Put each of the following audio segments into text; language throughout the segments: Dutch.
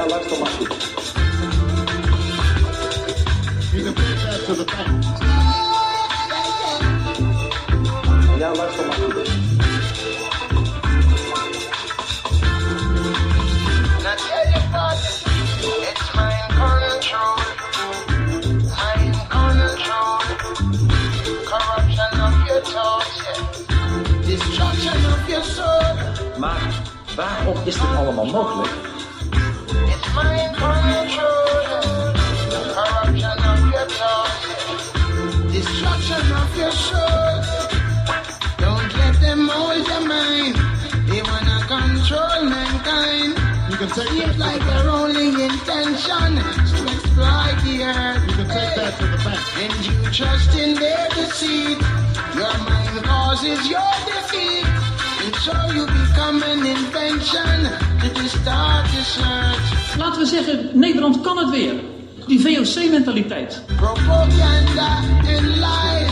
Ja, luister maar goed. Ja, luister maar goed. Maar waarom is dit allemaal mogelijk? Take it like their only intention exploit the earth. You can take that to the bank. And you trust in their deceit. Your mind causes your defeat. And so you become an invention to distort the search. Laten we zeggen, Nederland kan het weer. Die VOC-mentaliteit. Propaganda and lies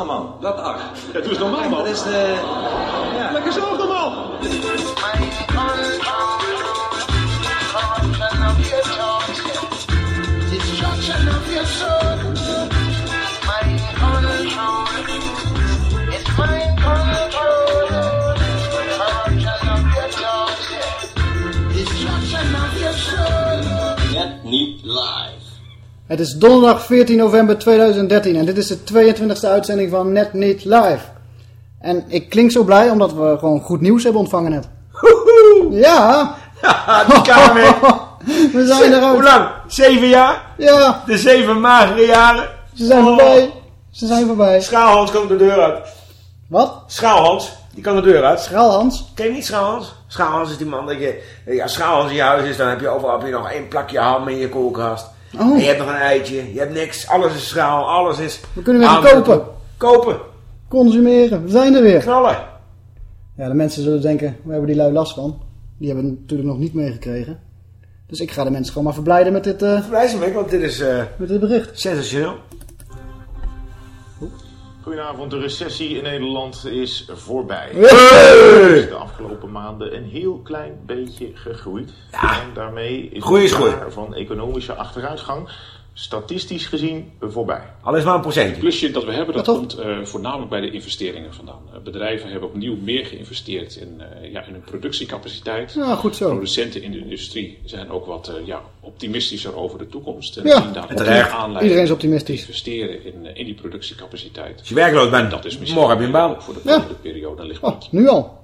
Normaal man, dat ach. Ja, doe eens normaal, man. Dat is de... Ja. Lekker zelf normaal. Het is donderdag 14 november 2013 en dit is de 22e uitzending van Net Niet Live. En ik klink zo blij omdat we gewoon goed nieuws hebben ontvangen net. Ja, Die kamer. we zijn eruit. Hoe lang? Zeven jaar? Ja, De zeven magere jaren. ze zijn Oh. voorbij. Ze zijn voorbij. Schaalhans komt de deur uit. Wat? Schaalhans, die kan de deur uit. Schraalhans? Ken je niet Schaalhans? Schaalhans is die man dat je... Ja, Schaalhans in je huis is, dan heb je overal heb je nog één plakje ham in je koelkast. Oh. En je hebt nog een eitje. Je hebt niks. Alles is schaal. Alles is... We kunnen weer kopen. Kopen. Consumeren. We zijn er weer. Knallen. Ja, de mensen zullen denken, we hebben die lui last van. Die hebben het natuurlijk nog niet meegekregen. Dus ik ga de mensen gewoon maar verblijden met dit, eh, Blij zijn want dit is eh, met dit bericht. sensationeel. Goedenavond, de recessie in Nederland is voorbij. Hey! is de afgelopen maanden een heel klein beetje gegroeid. En daarmee is het van economische achteruitgang statistisch gezien voorbij. Al is maar een procentje. plusje dat we hebben, dat Ja, komt eh, voornamelijk bij de investeringen vandaan. Eh, bedrijven hebben opnieuw meer geïnvesteerd in, eh, ja, in hun productiecapaciteit. Ja, goed zo. Producenten in de industrie zijn ook wat eh, ja, optimistischer over de toekomst. En Ja, zien daar Iedereen is optimistisch. investeren in, in die productiecapaciteit. Als je werkloos bent, Dat is misschien morgen heb je een baan. voor de Ja. volgende periode ligt Oh, nu al.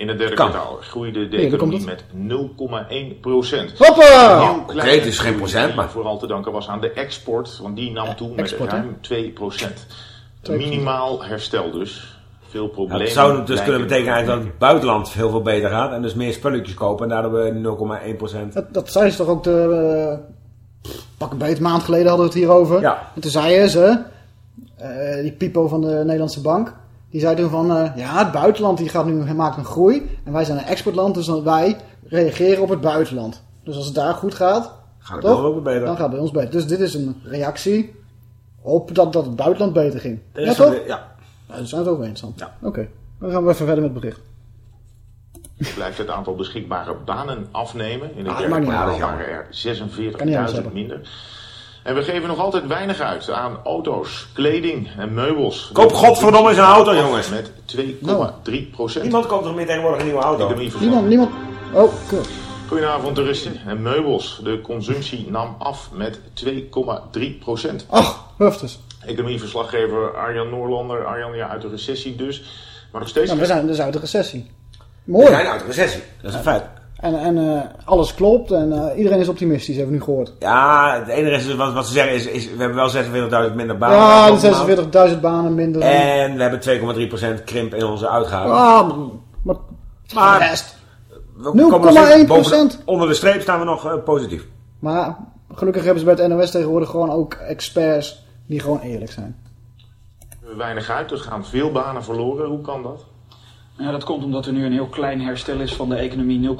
In het derde Kan. kwartaal groeide de economie met 0,1 procent. Hoppa! Concreet is geen procent, maar- Vooral te danken was aan de export, want die nam toe met export, ruim 2 procent. 2%. Minimaal herstel dus. Veel problemen. het zou dus kunnen betekenen eigenlijk dat het buitenland heel veel beter gaat. En dus meer spulletjes kopen. En daardoor we 0,1%. Dat, dat zei ze toch ook de... eh, pak een beetje maand geleden hadden we het hierover. Ja. En toen zeiden ze, eh, die Pipo van de Nederlandse Bank, die zei toen van, eh, ja, het buitenland die gaat nu, maakt een groei. En wij zijn een exportland, dus dan wij reageren op het buitenland. Dus als het daar goed gaat, Gaat het toch? wel ook weer beter. dan gaat het bij ons beter. Dus dit is een reactie op dat, dat het buitenland beter ging. Er Ja, is toch? Ja. Ja, daar zijn we het over eens dan. Ja. Oké, dan gaan we even verder met het bericht. blijft het aantal beschikbare banen afnemen. In het Ah, derde kwartaal waren er Kan niet anders 46.000 hebben. minder. En we geven nog altijd weinig uit aan auto's, kleding en meubels. Koop godverdomme eens een auto, jongens. Met 2,3 procent. Niemand koopt toch meer tegenwoordig een nieuwe auto? Niemand, niemand... Oh, cool. Goedenavond, de Russen en meubels. De consumptie nam af met 2,3 procent. Ach, huftes. Economieverslaggever Arjan Noorlander. Arjan, ja, uit de recessie dus. Maar nog steeds... Ja, we zijn dus uit de recessie. We Mooi. zijn uit de recessie. Dat is een feit. En, en eh, alles klopt en eh, iedereen is optimistisch, hebben we nu gehoord. Ja, het enige is, wat, wat ze zeggen is, is, we hebben wel 46.000 minder banen. ja, afgelopen maand. de 46.000 banen minder. En we hebben 2,3% krimp in onze uitgaven. ah, maar, Maar- maar rest. We 0,1%. komen nog steeds boven- Onder de streep staan we nog eh, positief. Maar gelukkig hebben ze bij het NOS tegenwoordig gewoon ook experts die gewoon eerlijk zijn. weinig uit. Er gaan veel banen verloren. Hoe kan dat? Ja, dat komt omdat er nu een heel klein herstel is van de economie,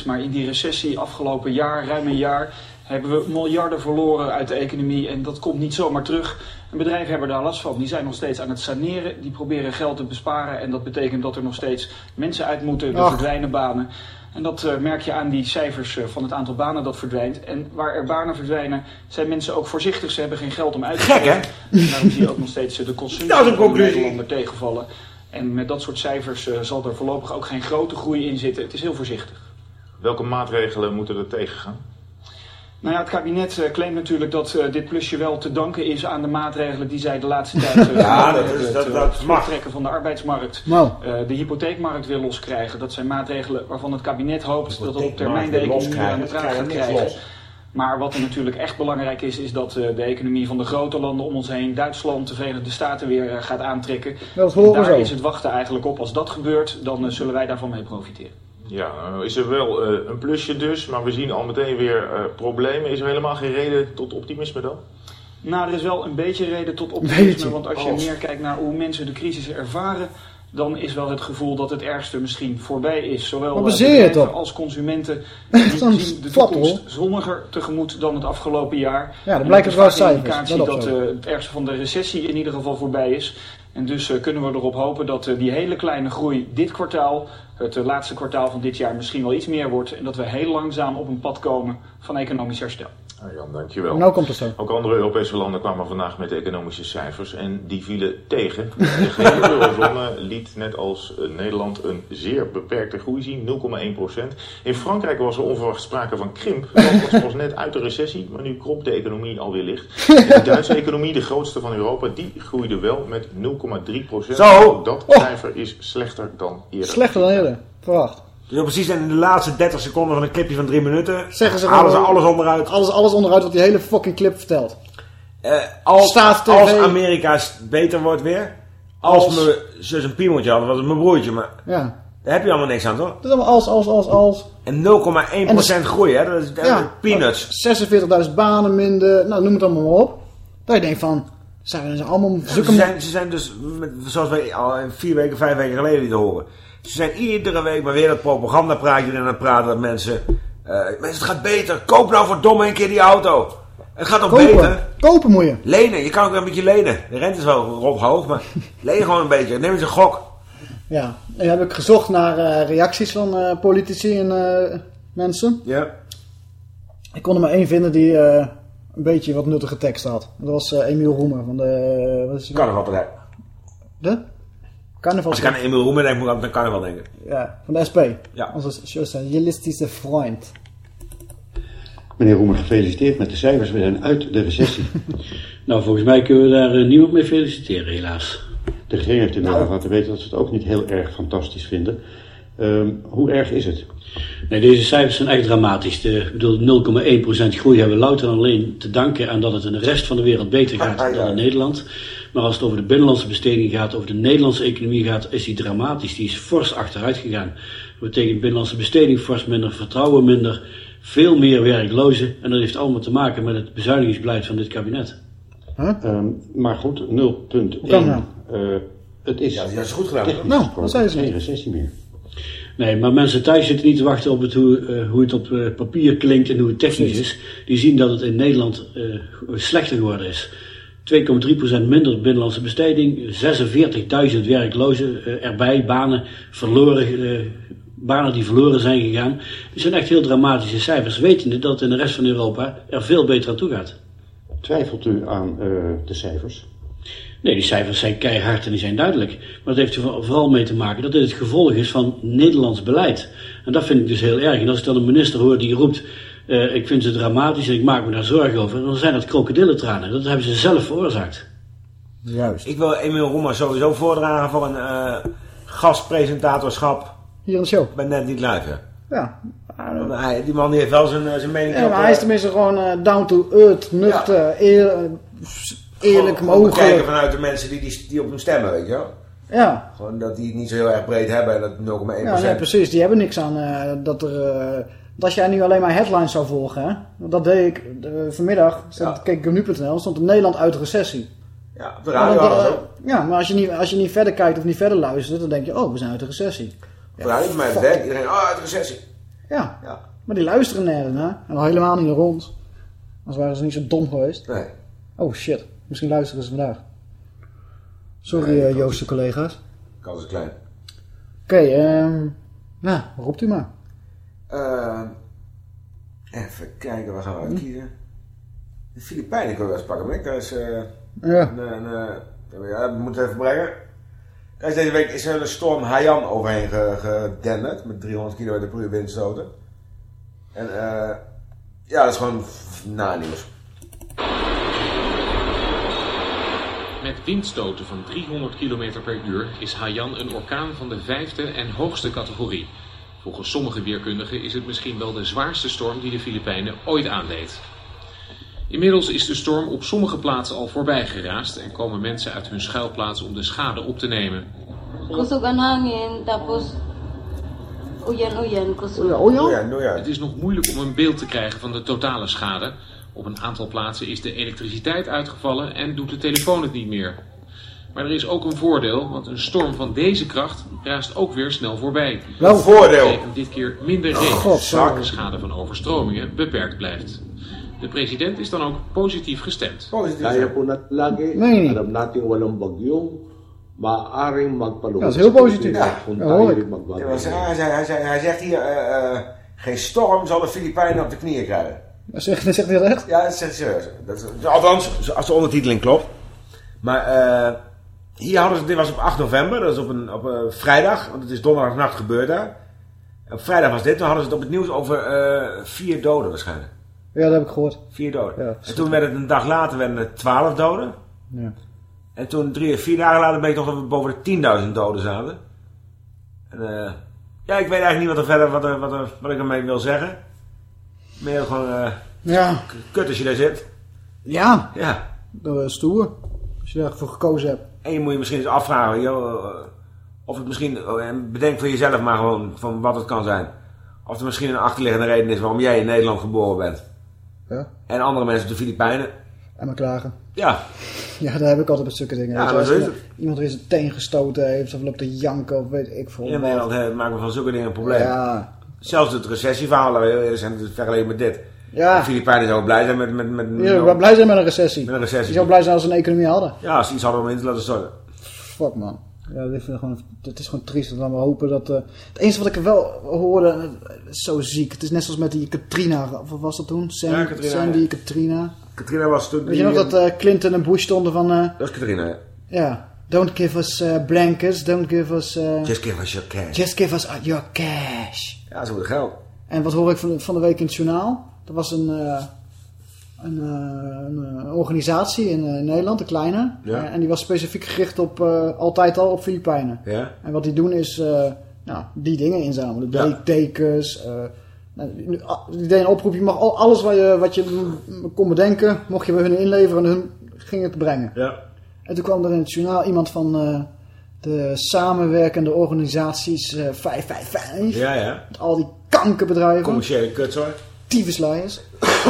0,1%. Maar in die recessie afgelopen jaar, ruim een jaar, hebben we miljarden verloren uit de economie. En dat komt niet zomaar terug. En bedrijven hebben daar last van. Die zijn nog steeds aan het saneren. Die proberen geld te besparen. En dat betekent dat er nog steeds mensen uit moeten. Er verdwijnen banen. En dat eh, merk je aan die cijfers eh, van het aantal banen dat verdwijnt. En waar er banen verdwijnen, zijn mensen ook voorzichtig. Ze hebben geen geld om uit te Gek, hè? geven. En daarom zie je ook nog steeds eh, de consumptie een van de. Nederlander tegenvallen. En met dat soort cijfers eh, zal er voorlopig ook geen grote groei in zitten. Het is heel voorzichtig. Welke maatregelen moeten er tegen gaan? Nou ja, het kabinet eh, claimt natuurlijk dat eh, dit plusje wel te danken is aan de maatregelen die zij de laatste tijd eh, Ja, dat is- dat- Het, dat mag. terugtrekken van de arbeidsmarkt. Nou, eh, de hypotheekmarkt weer loskrijgen. Dat zijn maatregelen waarvan het kabinet hoopt dat op termijn de economie aan de praat gaat Krijgen krijgen. Maar wat er natuurlijk echt belangrijk is, is dat eh, de economie van de grote landen om ons heen, Duitsland, de Verenigde Staten weer eh, gaat aantrekken. dat Daar zo. is het wachten eigenlijk op. Als dat gebeurt, dan eh, zullen wij daarvan mee profiteren. Ja, nou is er wel eh, een plusje dus, maar we zien al meteen weer eh, problemen. Is er helemaal geen reden tot optimisme dan? Nou, er is wel een beetje reden tot optimisme. Beetje. Want als je Als. meer kijkt naar hoe mensen de crisis ervaren, dan is wel het gevoel dat het ergste misschien voorbij is. Zowel bedrijven als consumenten die zien de flap, toekomst hoor. zonniger tegemoet dan het afgelopen jaar. Ja, dat En blijkt wel een indicatie Dat dat eh, het ergste van de recessie in ieder geval voorbij is. En dus eh, kunnen we erop hopen dat eh, die hele kleine groei dit kwartaal, het laatste kwartaal van dit jaar, misschien wel iets meer wordt. En dat we heel langzaam op een pad komen van economisch herstel. Nou Jan, dankjewel. Nou komt het zo. Ook andere Europese landen kwamen vandaag met economische cijfers en die vielen tegen. De gehele eurozone liet net als eh, Nederland een zeer beperkte groei zien, 0,1%. In Frankrijk was er onverwacht sprake van krimp. Dat was pas net uit de recessie, maar nu kromt de economie alweer licht. En de Duitse economie, de grootste van Europa, die groeide wel met 0,3%. Zo. Dat cijfer is slechter dan eerder. Slechter dan eerder. Verwacht. Dus precies in de laatste 30 seconden van een clipje van 3 minuten Zeggen ze halen ze alles onderuit. Alles, alles onderuit wat die hele fucking clip vertelt. Eh, als, als Amerika beter wordt weer. Als, Als- mijn zus een piemeltje had, was het mijn broertje. Maar Ja. daar heb je allemaal niks aan, toch? Het is allemaal als, als, als, als. En 0,1% groei, hè? Dat is dat Ja. peanuts. 46.000 banen minder. Nou, noem het allemaal maar op. Dat je denkt van, zijn we allemaal Ze zijn, ze zijn dus, zoals wij al vier weken, vijf weken geleden lieten horen. Ze zijn iedere week maar weer dat propagandapraatje aan het praten. Dat mensen, eh, mensen, het gaat beter. Koop nou verdomme een keer die auto. Het gaat nog beter. Kopen. Kopen moet je. Lenen, je kan ook een beetje lenen. De rente is wel rop hoog, maar leen gewoon een beetje. Neem eens een gok. Ja. En dan heb ik gezocht naar eh, reacties van eh, politici en mensen. Ja. Ik kon er maar één vinden die een beetje wat nuttige tekst had. Dat was Emiel Roemer van de... Wat is die? Carnavalpartij. De? Carnaval. Als ik aan Emil Roemer denk, moet ik aan carnaval denken. Ja, van de SP. Ja. Onze socialistische vriend. Meneer Roemer, gefeliciteerd met de cijfers. We zijn uit de recessie. Nou, volgens mij kunnen we daar eh, niemand mee feliciteren, helaas. De regering heeft inderdaad laten weten dat ze het ook niet heel erg fantastisch vinden. Ehm, hoe erg is het? Nee, deze cijfers zijn echt dramatisch. De, ik bedoel, 0,1% groei hebben we louter en alleen te danken aan dat het in de rest van de wereld beter gaat Ah, ja. dan in Nederland. Maar als het over de binnenlandse besteding gaat, over de Nederlandse economie gaat, is die dramatisch. Die is fors achteruit gegaan. Dat betekent binnenlandse besteding fors minder, vertrouwen minder, veel meer werklozen. En dat heeft allemaal te maken met het bezuinigingsbeleid van dit kabinet. Ehm, maar goed, 0,1. Hoe kan dat Eh, het is Ja, dat is goed gedaan. Nou, wat zei ze? geen recessie meer. Nee, maar mensen thuis zitten niet te wachten op het, hoe, eh, hoe het op eh, papier klinkt en hoe het technisch is. Die zien dat het in Nederland eh, slechter geworden is. 2,3% minder binnenlandse besteding, 46.000 werklozen eh, erbij, banen verloren, eh, banen die verloren zijn gegaan. Die zijn echt heel dramatische cijfers, wetende dat het in de rest van Europa er veel beter aan toe gaat. Twijfelt u aan eh, de cijfers? Nee, die cijfers zijn keihard en die zijn duidelijk. Maar dat heeft er voor- vooral mee te maken dat dit het gevolg is van Nederlands beleid. En dat vind ik dus heel erg. En als ik dan een minister hoor die roept, eh, ik vind ze dramatisch en ik maak me daar zorgen over, dan zijn dat krokodillentranen. Dat hebben ze zelf veroorzaakt. Juist. Ik wil Emil Roemer sowieso voordragen voor een eh, gastpresentatorschap Hier in de show. bij Net Niet Live. Ja. Ja. Die man heeft wel zijn, eh, zijn mening Ja, op, maar hij is tenminste gewoon eh, down to earth, nuchter, eer- eh, eerlijk gewoon- gewoon bekijken mogelijk. vanuit de mensen die, die, die op hem stemmen, weet je wel. Ja. Gewoon dat die het niet zo heel erg breed hebben en dat 0,1%. Ja, nee, precies. Die hebben niks aan eh, dat er... eh, als jij nu alleen maar headlines zou volgen, hè. Dat deed ik eh, vanmiddag. Stond, Ja. Keek ik op nu.nl. stond in Nederland uit de recessie. Ja, op de radio ook. Ja, maar als je, niet, als je niet verder kijkt of niet verder luistert, dan denk je, oh, we zijn uit de recessie. Bij mijn werk, iedereen, oh, uit de recessie. Ja, Ja. maar die luisteren nergens naar. En al helemaal niet ons. Anders waren ze niet zo dom geweest. Nee. Oh shit, misschien luisteren ze vandaag. Sorry Nee, eh, Joost collega's. Kans is klein. Oké, ehm nou, roept u maar. Eh, even kijken, waar gaan we uit kiezen? De Filipijnen kunnen we eens pakken, maar dat is... eh, Ja. een, een, eh, ja, dat moeten we even brengen. Is deze week is er een storm Haiyan overheen ge- gedenderd. Met 300 km per uur windstoten. En eh ja, dat is gewoon f- na-nieuws. Met windstoten van 300 km per uur is Haiyan een orkaan van de vijfde en hoogste categorie. Volgens sommige weerkundigen is het misschien wel de zwaarste storm die de Filipijnen ooit aandeed. Inmiddels is de storm op sommige plaatsen al voorbij geraast en komen mensen uit hun schuilplaats om de schade op te nemen. Kusog ang hangin, tapos uyan-uyan, kusog. Ja? Ja, ja. Het is nog moeilijk om een beeld te krijgen van de totale schade. Op een aantal plaatsen is de elektriciteit uitgevallen en doet de telefoon het niet meer. Maar er is ook een voordeel, want een storm van deze kracht raast ook weer snel voorbij. Wel Dat Voordeel. betekent dit keer minder regen, zodat de schade van overstromingen beperkt blijft. De president is dan ook positief gestemd. Positief. Kaya po Nee, nee. alam natin walang maaaring dat is heel positief. Ja, hoor ik. hij, hij, hij, hij, hij zegt hier, eh, eh, geen storm zal de Filipijnen op de knieën krijgen. Zeg, zegt hij dat echt? Ja, dat is serieus. Dat is, althans, als de ondertiteling klopt. Maar eh, hier hadden ze, dit was op 8 november, dat is op een op, een vrijdag, want het is donderdagnacht gebeurd daar. Op vrijdag was dit, toen hadden ze het op het nieuws over eh, vier doden waarschijnlijk. Ja, dat heb ik gehoord. Vier doden. Ja, en toen werd het een dag later werden er 12 doden. Ja. En toen drie, vier dagen later bleek toch dat we boven de 10.000 doden zaten. En, eh, ja, ik weet eigenlijk niet wat, er verder, wat, er, wat, er, wat ik ermee wil zeggen. Meer gewoon eh, Ja, kut als je daar zit. ja, Ja. dat is stoer. Als je daarvoor gekozen hebt. En je moet je misschien eens afvragen, joh, eh, of het misschien, oh, en bedenk voor jezelf maar gewoon van wat het kan zijn. Of er misschien een achterliggende reden is waarom jij in Nederland geboren bent. Ja. En andere mensen op de Filipijnen. En maar klagen. Ja, Ja, daar heb ik altijd met zulke dingen. Ja, je, iemand- eens een teen gestoten heeft of loopt te janken of weet ik veel. in Nederland maken we van zulke dingen een probleem. Ja, Zelfs het recessieverhaal, zijn, vergeleken met dit. Ja. De Filipijnen zouden blij zijn met, met, met, zou blij zijn met een recessie. met een recessie. Zou blij zijn als ze een economie hadden. Ja, als ze iets hadden om in te laten storten. Fuck man. Ja, dit vind ik gewoon, het is gewoon triest. Laten we hopen dat... eh, het enige wat ik er wel hoorde, eh, zo ziek. Het is net zoals met die Katrina. Wat was dat toen? Sandy, Ja, Katrina, Sandy ja. Katrina. Katrina was toen... Weet je nog dat eh, Clinton en Bush stonden van... Dat is Katrina, ja. ja, don't give us blankets, don't give us... Just give us your cash. just give us your cash. Ja, ze moeten geld. En wat hoor ik van, van de week in het journaal? Er was een, eh, een, eh, een, eh, organisatie in Nederland, een kleine. Ja. En die was specifiek gericht op, altijd al op Filipijnen. Ja? En wat die doen is, nou, die dingen inzamelen. Ja. Tekens. nou, nu, ah, die deden een oproep. Je mag al, alles wat je, wat je kon bedenken, mocht je bij hun inleveren en hun ging het brengen. Ja. En toen kwam er in het journaal iemand van de samenwerkende organisaties eh 555. Ja, ja. Met al die kankerbedrijven Commerciële kutzooi. Tyfuslijers.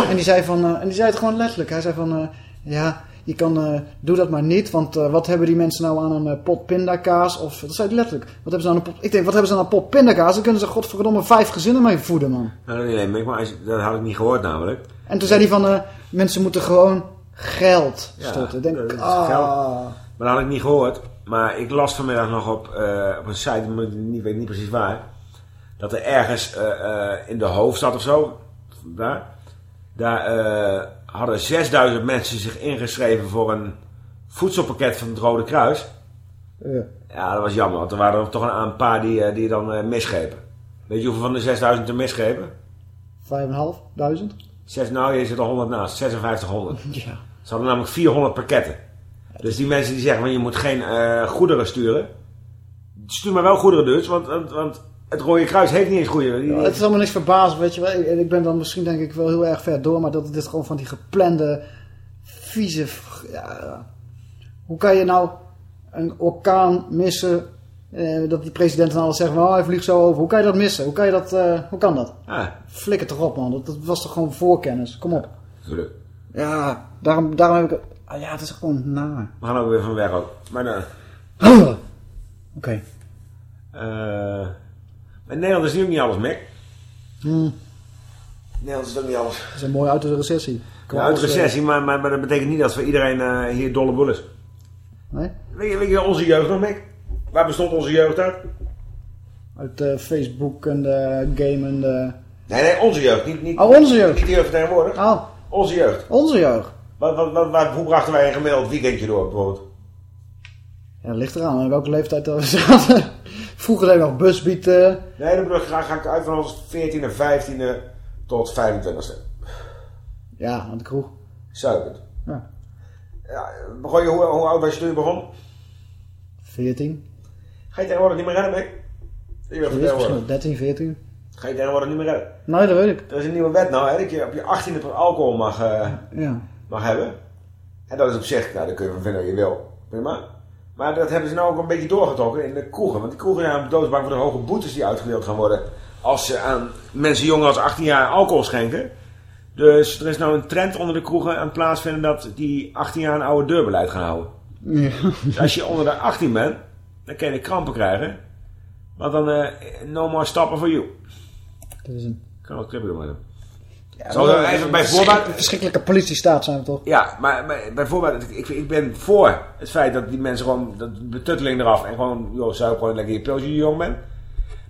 en die zei van, eh, en die zei het gewoon letterlijk. Hij zei van, eh, ja, je kan, eh, doe dat maar niet, want wat hebben die mensen nou aan een pot pindakaas? Of, dat zei hij letterlijk. Wat hebben ze aan een pot, ik denk, wat hebben ze aan een pot pindakaas? Dan kunnen ze godverdomme vijf gezinnen mee voeden, man. Nou, nee, nee, maar als dat had ik niet gehoord namelijk. En toen zei hij van, mensen moeten gewoon geld storten. Ik denk, ah, Maar dat had ik niet gehoord. Maar ik las vanmiddag nog op, op een site, ik niet, weet niet precies waar. Dat er ergens in de hoofdstad of zo, daar, daar eh, hadden 6000 mensen zich ingeschreven voor een voedselpakket van het Rode Kruis. ja. Ja, dat was jammer, want er waren er toch een, een paar die, eh, die dan eh, misgrepen. Weet je hoeveel van de 6000 er misgrepen? vijf en een half, duizend. Zes, nou, je zit er 100 naast, 5600. Ja. Ze hadden namelijk 400 pakketten. Dus die mensen die zeggen van je moet geen goederen sturen. Stuur maar wel goederen dus, want, want, want het Rode Kruis heeft niet eens Ja, het is allemaal niks verbaasd, weet je wel. En ik ben dan misschien denk ik wel heel erg ver door, maar dat dit gewoon van die geplande, vieze... Ja, hoe kan je nou een orkaan missen, eh, dat die president en alles zeggen van, oh, hij vliegt zo over. Hoe kan je dat missen? Hoe kan, je dat, eh, hoe kan dat? Ah, Flikker toch op, man. Dat, dat was toch gewoon voorkennis. Kom op. Ja, daarom, daarom heb ik Ah, ja, het is gewoon naar. We gaan ook weer van weg ook. Maar dan... Oké. eh, maar Nederland is nu ook niet alles, Mick. Hmm. Nederland is ook niet alles. Dat is een mooie uit de recessie. Ja, uit de recessie, maar, maar, maar dat betekent niet dat voor iedereen eh, hier dolle boel is. Nee? Weet je, weet je onze jeugd nog, Mick? Waar bestond onze jeugd uit? Uit eh, Facebook en de game en de... Nee, nee, onze jeugd. Niet, niet, Oh, onze jeugd. Niet die jeugd tegenwoordig. Oh. Onze jeugd. Onze jeugd. Wat, wat, wat, wat- hoe brachten wij een gemiddeld weekendje door, bijvoorbeeld? Ja, dat ligt eraan. In welke leeftijd dat we zaten. Vroeger we nog busbieten. Nee, dan ik, ga, ga ik uit van ons 14e, 15e tot 25e. Ja, aan de kroeg. Zuipend. Ja. Ja, begon je, hoe, hoe oud was je toen je begon? 14. Ga je tegenwoordig niet meer redden, Mick? Tegenwoordig. Misschien 13, 14. Ga je tegenwoordig niet meer redden? Nee, dat weet ik. Er is een nieuwe wet nou, hè, dat je op je 18e pas alcohol mag, eh, Ja. mag hebben. En dat is op zich, nou, daar kun je van vinden wat je wil. Prima. Maar dat hebben ze nou ook een beetje doorgetrokken in de kroegen. Want die kroegen zijn doodsbang voor de hoge boetes die uitgedeeld gaan worden. Als ze aan mensen jonger als 18 jaar alcohol schenken. Dus er is nou een trend onder de kroegen aan het plaatsvinden dat die 18 jaar een oude deurbeleid gaan houden. Ja. Dus als je onder de 18 bent, dan kan je krampen krijgen. Want dan, eh, no more stappen for you. Dat is een... Ik kan ook kribbelen met hem. Ja, er even bij voorbaat... Een verschrikkelijke politiestaat zijn we toch? Ja, maar, maar bijvoorbeeld, ik, ik ben voor het feit dat die mensen gewoon, dat betutteling eraf en gewoon, joh, zou gewoon lekker je pilsje je jong bent.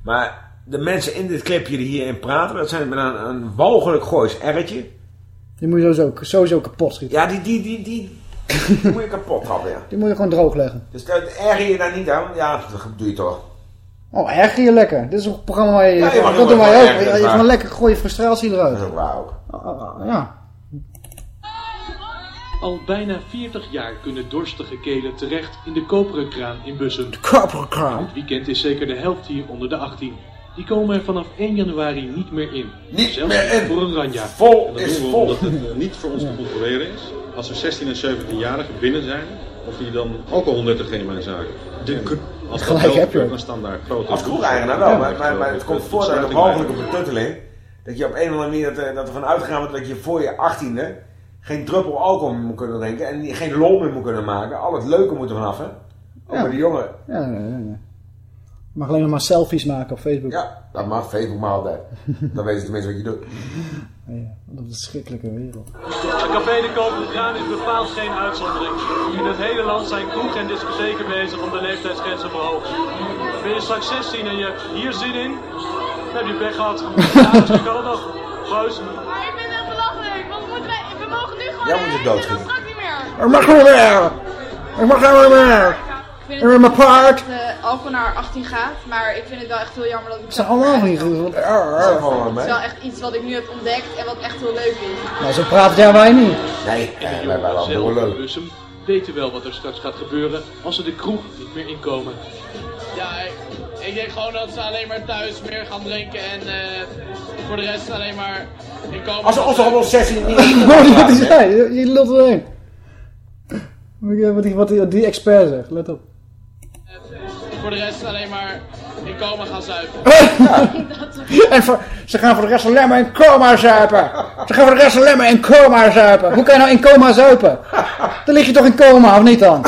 Maar de mensen in dit clipje die hierin praten, dat zijn met een, een walgelijk goois R'tje. Die moet je sowieso, sowieso kapot schieten. Ja, die, die, die, die, die moet je kapot trappen, ja. Die moet je gewoon droog leggen. Dus dat erger je daar niet aan, ja, dat doe je toch. Oh, erger je lekker. Dit is een programma waar je... Ja, je dat heel doen wij ook. Je, gewoon lekker gooi je frustratie eruit. Dat is ook waar ook. Ah, ah, Ja. Al bijna 40 jaar kunnen dorstige kelen terecht in de koperen kraan in Bussum. De koperen kraan? Dit weekend is zeker de helft hier onder de 18. Die komen er vanaf 1 januari niet meer in. Niet Zelfs meer in. voor een ranja. Vol En dat doen we omdat het eh, niet voor ons te controleren is. Als er 16 en 17-jarigen binnen zijn, of die dan alcohol nuttigen in mijn zaak. De, als Gelijk heb je staan daar grote... Als kroegeigenaar wel, maar, maar, maar het komt voor dat een mogelijke betutteling. Dat je op een of andere manier dat, er- dat er van uitgegaan wordt dat je voor je achttiende geen druppel alcohol meer moet kunnen drinken en geen lol meer moet kunnen maken. Al het leuke moet er vanaf, hè? Ook Ja. bij de jongeren. Ja, ja, ja, mag alleen nog maar selfies maken op Facebook. Ja, dat mag. Facebook maar altijd. Dan weten ze tenminste wat je doet. Ja, wat een verschrikkelijke wereld. Café de Kraan is bepaald geen uitzondering. In het hele land zijn kroeg en discotheken bezig om de leeftijdsgrens te verhogen. Ben je straks 16 en je hebt hier zin in, dan heb je pech gehad. Ja, dat kan het nog. Proost. Maar ik vind het belachelijk, want we, moeten, we mogen nu gewoon Jij moet het doodschieten. niet meer. Ik mag niet meer! Ik mag niet meer! Ik vind dat uh, alcohol naar 18 gaat, maar ik vind het wel echt heel jammer dat ik Het zijn allemaal van die... Het is wel echt iets wat ik nu heb ontdekt en wat echt heel leuk is. Nou, zo praten jij wij niet. Nee, En de jongeren zelf in Bussum weten wel wat er straks gaat gebeuren als ze de kroeg niet meer inkomen. Ja, ik, ik denk gewoon dat ze alleen maar thuis meer gaan drinken en eh, voor de rest alleen maar inkomen. Als, als er ons 16 niet wat hij zei? Je, je lult erheen. Wat die, wat die, die expert zegt, let op. Voor de rest alleen maar inkomen gaan zuipen. En voor, ze gaan voor de rest alleen maar in coma zuipen. Ze gaan voor de rest alleen maar in coma zuipen. Hoe kan je nou in coma zuipen? Dan lig je toch in coma, of niet dan?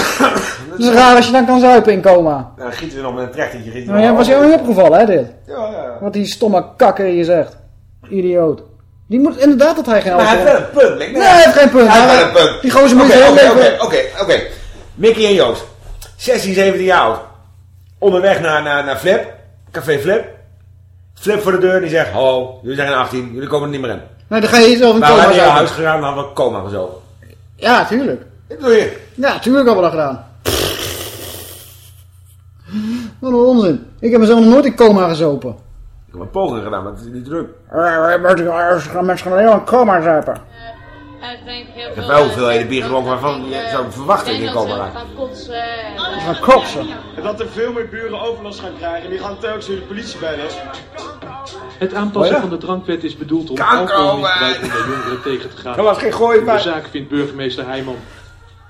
Het is raar als je dan kan zuipen in coma. Dan gieten we nog met een trechtertje. gieten Nou, ja, nog was jou niet opgevallen, hè, dit? Ja, ja. Wat die stomme kakker hier zegt. Idioot. Die moet inderdaad dat hij geen Maar hij heeft wel een punt, Mick. Nee, hij heeft geen punt. Hij heeft wel een punt. Die gozer moet je heel oké, oké, oké. Mickey en Joost. 16, 17 jaar oud. Onderweg naar, naar, naar Flip. Café Flip. Flip voor de deur. Die zegt, hallo, jullie zijn 18. Jullie komen er niet meer in. Nee, dan ga je zelf in Nou, we coma hebben naar zuipen. huis gegaan en hadden we coma gezogen. Ja, tuurlijk. Wat doe je? Ja, tuurlijk hebben we dat gedaan. Wat een onzin. Ik heb mezelf nog nooit in coma gezopen. Ik heb een poging gedaan, maar het is niet druk. Mensen gaan alleen maar in coma zuipen. Ik heb wel hoeveelheden bier gedronken waarvan je zou verwachten dat je in coma raakt. Gaan koksen. En dat er veel meer buren overlast gaan krijgen. En die gaan telkens weer de politie bellen. Het aanpassen Oh ja? van de drankwet is bedoeld om alcoholmisbruik onder jongeren tegen te gaan. Er was geen gooi bij. De zaak vindt burgemeester Heijman.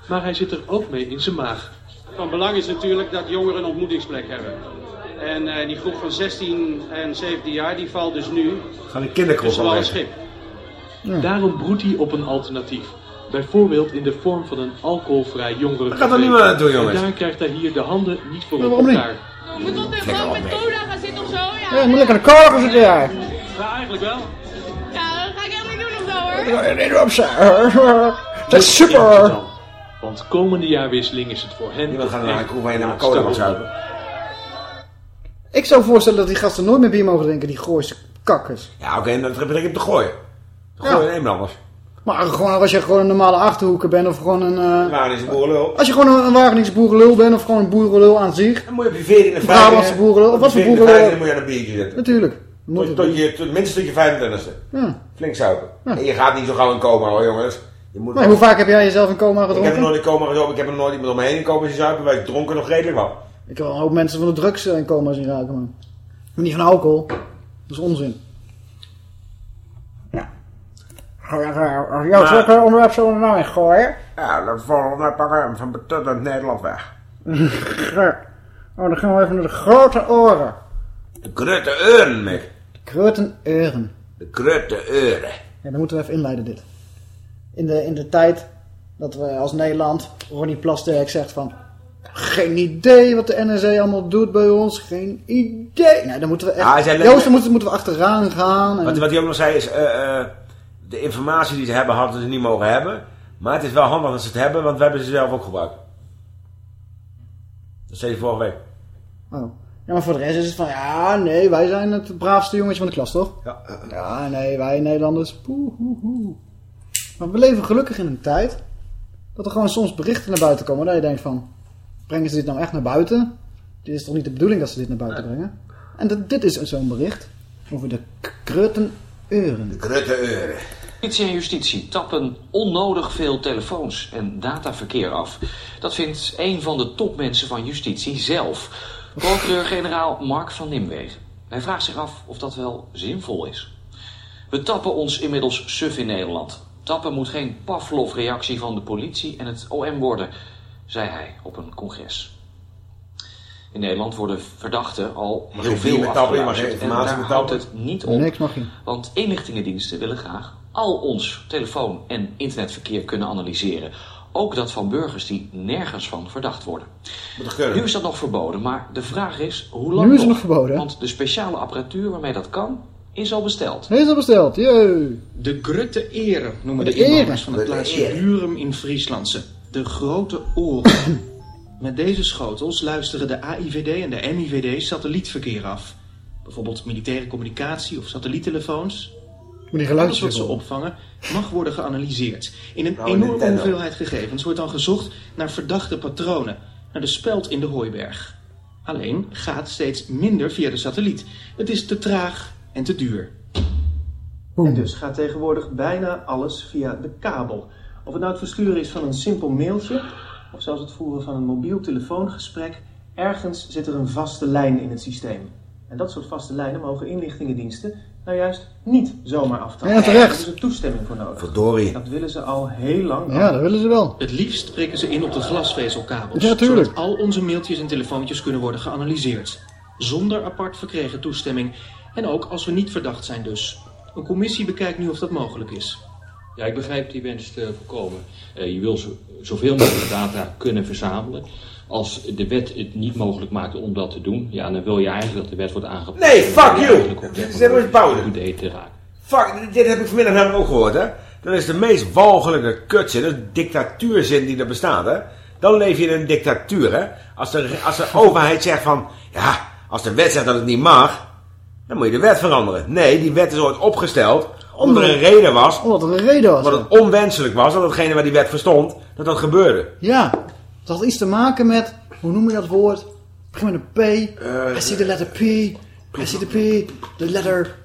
Maar hij zit er ook mee in zijn maag. Van belang is natuurlijk dat jongeren een ontmoetingsplek hebben. En eh, die groep van 16 en 17 jaar, die valt dus nu Gaan de kinderkroeg tussen wal Daarom broedt hij op een alternatief. Bijvoorbeeld in de vorm van een alcoholvrij jongeren. gaat er niet meer naartoe, jongens. En daar krijgt hij hier de handen niet voor Ja, op waarom niet? elkaar. Moet op de bank met cola gaan zitten of zo? Ja, Ja, je moet lekker in de car gaan zitten, ja. Ja, eigenlijk wel. ja dat ga ik helemaal niet doen of zo hoor. Op. Dat is super. dan. Want komende jaarwisseling is het voor hen... Gaat op naar waar je naar na cola mag staan. zuipen. Ik zou voorstellen dat die gasten nooit meer bier mogen drinken, die Gooise kakkers. Ja, oké, dan betekent het te gooien. Te gooien neem dan anders. Maar gewoon, als je gewoon een normale Achterhoeker bent of gewoon een... eh, is de boerenlul? als je gewoon een, een Wageningse boerenlul bent of gewoon een boerenlul aan zich. Dan moet je op je 14 en Brabantse boerenlul, of wat voor Dan boerenlul. moet je aan een biertje zitten. Natuurlijk. Moet Tot, je, tot, minstens tot je 25e. Ja. Flink zuipen. En je gaat niet zo gauw in coma hoor jongens. Je moet Maar hoe vaak heb jij jezelf in coma ik heb gedronken? nooit in coma gezopen. Ik heb nog nooit iemand om me heen in coma zien zuipen. Wij dronken nog redelijk wat. Ik heb een hoop mensen van de drugs eh, in coma zien raken, man. Maar niet van alcohol. Dat is onzin. Ja. Joost, Maar- welke onderwerp er nou in gooien? Ja, dat volgende pakken we van betuttend Nederland weg. Oh, dan gaan we even naar de grote oren. De grote euren, Mick. De grote oren. De grote euren. Ja, dan moeten we even inleiden dit. In de, in de tijd dat we als Nederland, Ronnie Plasterk zegt van... Geen idee wat de NSA allemaal doet bij ons. Geen idee. Nee, dan moeten we echt... Ja, zei Joost, dan moeten, moeten we achteraan gaan. En... Wat, wat hij ook nog zei is, eh, eh, de informatie die ze hebben hadden ze niet mogen hebben. Maar het is wel handig dat ze het hebben, want we hebben ze zelf ook gebruikt. Dat zei hij vorige week. Oh. Ja, maar voor de rest is het van... Ja, nee, wij zijn het braafste jongetje van de klas, toch? Ja. Ja, nee, wij Nederlanders... Poeh, poeh, poeh. Maar we leven gelukkig in een tijd... dat er gewoon soms berichten naar buiten komen... dat je denkt van... Brengen ze dit nou echt naar buiten? Dit is toch niet de bedoeling dat ze dit naar buiten brengen? En dat, dit is zo'n bericht... over de kreuteneuren. De grote euren. Politie en justitie tappen onnodig veel telefoons en dataverkeer af. Dat vindt een van de topmensen van justitie zelf. Procureur-generaal Mark van Nimwegen. Hij vraagt zich af of dat wel zinvol is. We tappen ons inmiddels suf in Nederland. Tappen moet geen Pavlov-reactie van de politie en het OM worden, zei hij op een congres. In Nederland worden verdachten al heel veel afgeluisterd. En informatie daar houdt het niet op. Niks mag je. Want inlichtingendiensten willen graag al ons telefoon- en internetverkeer kunnen analyseren. Ook dat van burgers die nergens van verdacht worden. Nu is dat nog verboden, maar de vraag is hoe lang Nu is het nog verboden? Want de speciale apparatuur waarmee dat kan, is al besteld. Hij is al besteld, jee. De Grutte Eren noemen De de, inwoners van het De plaatsje. Burum in Frieslandse. De grote oren. Met deze schotels luisteren de AIVD en de MIVD satellietverkeer af. Bijvoorbeeld militaire communicatie of satelliettelefoons. Maar die Alles wat ze opvangen mag worden geanalyseerd. In een Nou, enorme Nintendo. hoeveelheid gegevens wordt dan gezocht naar verdachte patronen. Naar de speld in de hooiberg. Alleen gaat steeds minder via de satelliet. Het is te traag en te duur. En dus gaat tegenwoordig bijna alles via de kabel. Of het nou het versturen is van een simpel mailtje, of zelfs het voeren van een mobiel telefoongesprek, ergens zit er een vaste lijn in het systeem. En dat soort vaste lijnen mogen inlichtingendiensten nou juist niet zomaar aftappen. Ja, terecht. Daar is er toestemming voor nodig. Verdorie. Dat willen ze al heel lang. Ja, dat willen ze wel. Het liefst prikken ze in op de glasvezelkabels. Ja, tuurlijk. Zodat al onze mailtjes en telefoontjes kunnen worden geanalyseerd. Zonder apart verkregen toestemming. En ook als we niet verdacht zijn dus. Een commissie bekijkt nu of dat mogelijk is. Ja, ik begrijp die wens te voorkomen. Eh, je wil zo, zoveel mogelijk data kunnen verzamelen. Als de wet het niet mogelijk maakt om dat te doen, ja, dan wil je eigenlijk dat de wet wordt aangepast. Nee, fuck you! Ze hebben het bouwen. Fuck, dit heb ik vanmiddag namelijk ook gehoord, hè. Dat is de meest walgelijke kutzin, dat is dictatuurzin die er bestaat, hè. Dan leef je in een dictatuur, hè. Als de, als de overheid zegt van, ja, als de wet zegt dat het niet mag, dan moet je de wet veranderen. Nee, die wet is ooit opgesteld omdat er een reden was, Omdat er een reden was. omdat het onwenselijk was, dat hetgene waar die wet verstond, dat dat gebeurde. Ja, het had iets te maken met, hoe noem je dat woord? Begin met een P. Eh, I see the letter P. I see the P. The letter...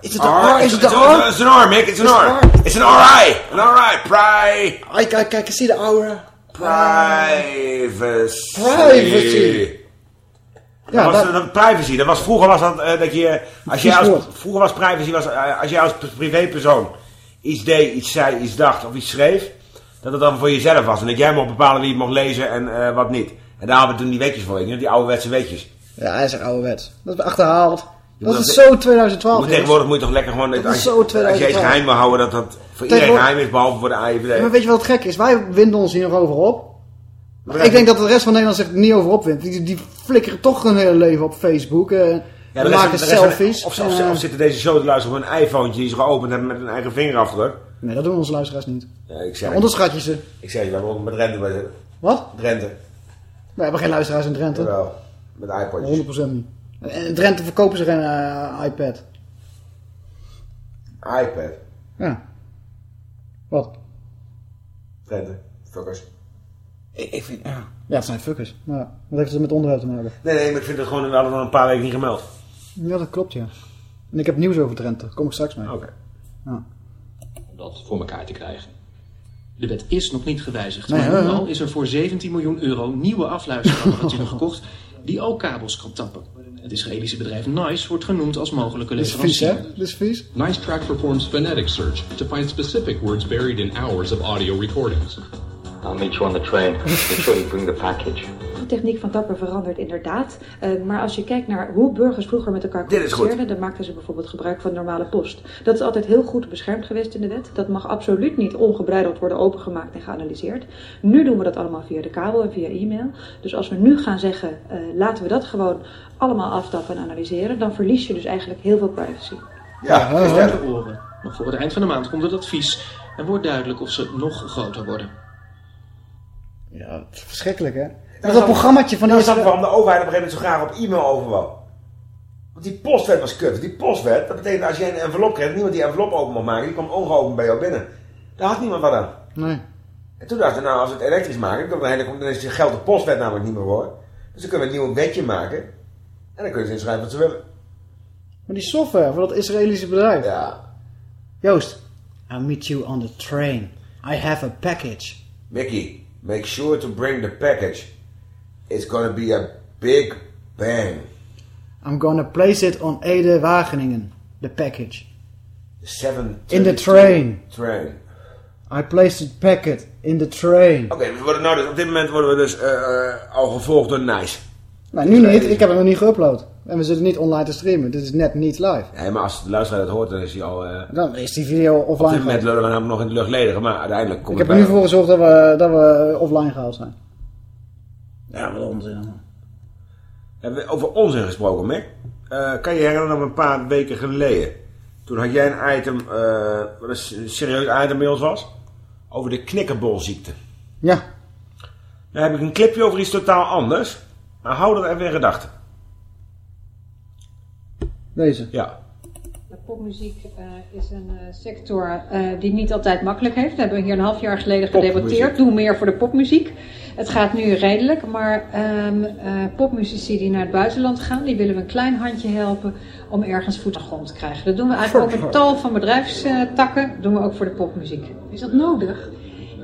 Is het de R? Is het de it's, R? it's an R, Mick, an Is het R. R? It's an RI, an RI, pri, I, kijk, kijk, I see the aura. privacy. Privacy. Ja, dat was, dat- dat- privacy. Dat was, vroeger was dat, eh, dat je, als Vies als, vroeger was privacy, was, eh, als jij als privépersoon iets deed, iets zei, iets dacht of iets schreef, dat het dan voor jezelf was. En dat jij mocht bepalen wie het mocht lezen en eh, wat niet. En daar hadden we toen die wetjes voor, die ouderwetse wetjes. Ja, hij is er ouderwets. Dat is achterhaald. Dat is zo 2012. moet tegenwoordig moet je toch lekker gewoon... Dat als, zo als je 2012. iets geheim wil houden, dat dat voor iedereen geheim is, behalve voor de AIVD. Ja, maar weet je wat het gek is? Wij winden ons hier nog over op. Maar ik denk dat de rest van Nederland zich er niet over opwint. Die, die flikkeren toch hun hele leven op Facebook. Ja, die de rest- maken van selfies. Of, of, of zitten deze show te luisteren op een iPhone die ze geopend hebben met een eigen vingerafdruk. Nee, dat doen onze luisteraars niet. Ja, ik zeg, Onderschat je ze. Ik zeg, we hebben ook met Drenthe bij zitten. Wat? Drenthe. We hebben geen luisteraars in Drenthe. Jawel, met iPodjes. 100% niet. En in Drenthe verkopen ze geen eh, iPad. iPad. Ja. Wat? Drenthe. Fuckers. Ik, ik vind, ja. Ja, het zijn fuckers. Maar ja, wat heeft het met onderhoud te maken? Nee, nee, maar ik vind het gewoon, we hadden een paar weken niet gemeld. Ja, dat klopt, ja. En ik heb nieuws over Drenthe. Kom ik straks mee. Oké. Ja. Dat voor elkaar te krijgen. De wet is nog niet gewijzigd, Nee, maar nu al is er voor 17 miljoen euro nieuwe afluisterapparatuur gekocht die ook kabels kan tappen. Het Israëlische bedrijf NICE wordt genoemd als mogelijke leverancier. Dit is vies. NICE Track performs phonetic search to find specific words buried in hours of audio recordings. I'll meet you on the train. Make sure you bring the package. De techniek van tappen verandert inderdaad. Eh, maar als je kijkt naar hoe burgers vroeger met elkaar communiceerden, dan maakten ze bijvoorbeeld gebruik van normale post. Dat is altijd heel goed beschermd geweest in de wet. Dat mag absoluut niet ongebreideld worden opengemaakt en geanalyseerd. Nu doen we dat allemaal via de kabel en via e-mail. Dus als we nu gaan zeggen, eh, laten we dat gewoon allemaal aftappen en analyseren, dan verlies je dus eigenlijk heel veel privacy. Ja, Voor is dat. de oren. Nog voor het eind van de maand komt het advies en wordt duidelijk of ze nog groter worden. Ja, het is verschrikkelijk, hè? Dat Dat, is dat programmaatje van Nou, snap ik waarom de overheid op een gegeven moment zo graag op e-mail over wou. Want die postwet was kut. Die postwet, dat betekent als jij een envelop krijgt, niemand die envelop open mag maken, die komt ongeopend bij jou binnen. Daar had niemand wat aan. Nee. En toen dachten we, nou, als we het elektrisch maken, dan, is de geldt de postwet namelijk niet meer voor. Dus dan kunnen we een nieuw wetje maken. En dan kunnen ze inschrijven wat ze willen. Maar die software voor dat Israëlische bedrijf. Ja. Joost. I'll meet you on the train. I have a package. Mickey, make sure to bring the package. It's gonna be a big bang. I'm gonna place it on Ede Wageningen. The package. Seven In the train. Train. I placed the packet in the train. Oké, we worden nou dus, op dit moment worden we dus eh, eh, al gevolgd door Nice. Nou, nu niet. Ik heb hem nog niet geüpload. En we zitten niet online te streamen. Dit is net niet live. Nee, maar als de luisteraar dat hoort, dan is hij al... eh Dan is die video op dit offline moment lullen we hem nog in de lucht ledigen, maar uiteindelijk Ik komt heb het er nu voor gezorgd dat we, dat we offline gehaald zijn. Ja, wat onzin. man. Hebben we over onzin gesproken, Mick? Eh, kan je herinneren dat we een paar weken geleden... Toen had jij een item, eh, wat een serieus item bij ons was... Over de knikkerbolziekte. Ja. Dan heb ik een clipje over iets totaal anders. Maar hou dat even in gedachten. Deze. Ja. De popmuziek eh, is een eh, sector eh, die niet altijd makkelijk heeft. We hebben hier een half jaar geleden gedebatteerd. Doe meer voor de popmuziek. Het gaat nu redelijk, maar ehm eh, popmuzici die naar het buitenland gaan, die willen we een klein handje helpen om ergens voet aan grond te krijgen. Dat doen we eigenlijk ook met tal van bedrijfstakken. Dat doen we ook voor de popmuziek. Is dat nodig?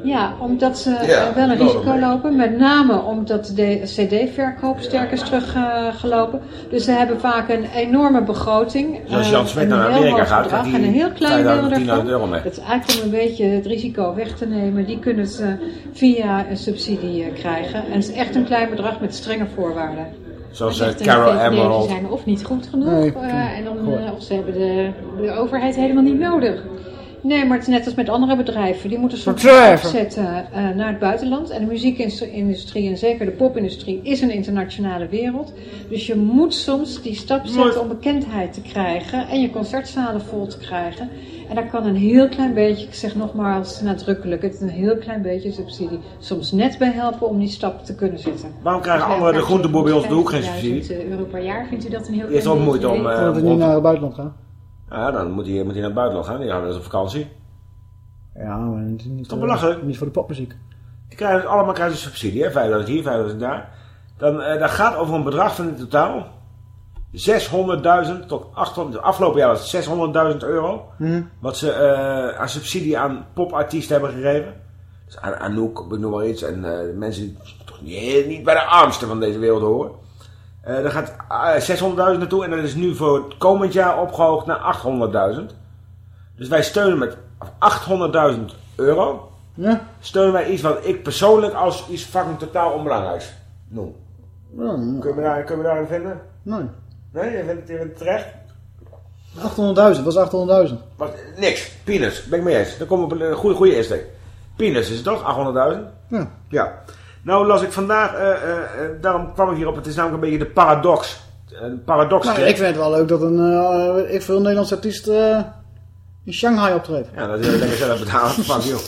Ja, omdat ze Ja, eh, wel een risico lopen. Met name omdat de CD-verkoop sterk is teruggelopen. dus ze hebben vaak een enorme begroting. Dus als Jan eh, Smit een naar heel Amerika gaat, bedrag gaat en hij een heel klein 5000, deel 10.000 daarvan. euro mee. Het is eigenlijk om een beetje het risico weg te nemen. Die kunnen ze via een subsidie eh, krijgen. En het is echt een klein bedrag met strenge voorwaarden. Zoals eh, Carol VVD, die Emerald. zijn of niet goed genoeg. Nee, eh, en dan, eh, of ze hebben de, de overheid helemaal niet nodig. Nee, maar het is net als met andere bedrijven. Die moeten soms opzetten eh, naar het buitenland. En de muziekindustrie, en zeker de popindustrie, is een internationale wereld. Dus je moet soms die stap zetten om bekendheid te krijgen. En je concertzalen vol te krijgen. En daar kan een heel klein beetje, ik zeg nogmaals nadrukkelijk, het is een heel klein beetje subsidie soms net bij helpen om die stap te kunnen zetten. Waarom krijgen Dus de groenteboer bij ons hoek geen 50.000 subsidie? euro per jaar, vindt u dat een heel Die heeft klein ook moeite beetje? om... eh, Dat we om- niet naar het buitenland gaan. Ja, dan moet hij, moet hij naar het buitenland gaan. Die gaan dus op vakantie. Ja, maar niet, niet, Toch eh, belachelijk? niet voor de popmuziek. Die krijgen allemaal krijgen ze subsidie, hè? 5000 hier, 5000 daar. Dan, eh dat gaat over een bedrag van in totaal 600.000 tot 800, afgelopen jaar was het 600.000 euro. Hm. Wat ze eh aan subsidie aan popartiesten hebben gegeven. Dus aan Anouk, ik noem maar iets. En eh, mensen die toch niet, niet bij de armste van deze wereld horen. Eh daar gaat eh, 600.000 naartoe en dat is nu voor het komend jaar opgehoogd naar 800.000. Dus wij steunen met 800.000 euro. Ja. Steunen wij iets wat ik persoonlijk als iets fucking totaal onbelangrijks noem. Ja, Kun je me daar, kun je me daarin vinden? Nee. Nee, je vindt het, je vindt het terecht? 800.000, wat is 800.000? Wat, niks. Peanuts. Ben ik mee eens. Dan komen we op een goede, goede insteek. Peanuts is het toch? 800.000? Ja. Ja. Nou las ik vandaag, eh, eh, eh, daarom kwam ik hierop, het is namelijk een beetje de paradox. Een paradox. Nou, ik vind het wel leuk dat een, eh, ik veel Nederlandse artiest in Shanghai optreedt. Ja, dat is lekker zelf betalen. Fuck you.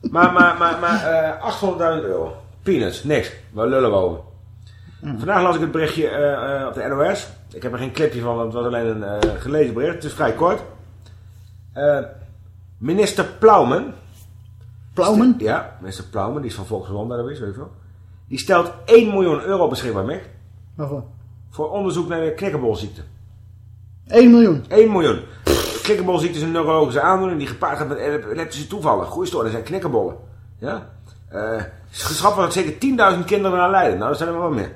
Maar, maar, maar, maar eh 800.000 euro. Peanuts, niks. Waar lullen we over? Vandaag las ik het berichtje op de NOS. Ik heb er geen clipje van, want het was alleen een gelezen bericht. Het is vrij kort. Minister Plaumen. Plaumen? Ja, minister Plaumen, die is van Volkswagen, is, weet je wel. Die stelt 1 miljoen euro beschikbaar, Mick. Waarvoor? Voor onderzoek naar de knikkerbolziekte. 1 miljoen? 1 miljoen. Knikkerbolziekte is een neurologische aandoening die gepaard gaat met epileptische toevallen. Groeistoornissen zijn knikkerbollen. Ja? Eh, geschat dat zeker 10.000 kinderen aan lijden. Nou, dat zijn er wel meer. Daar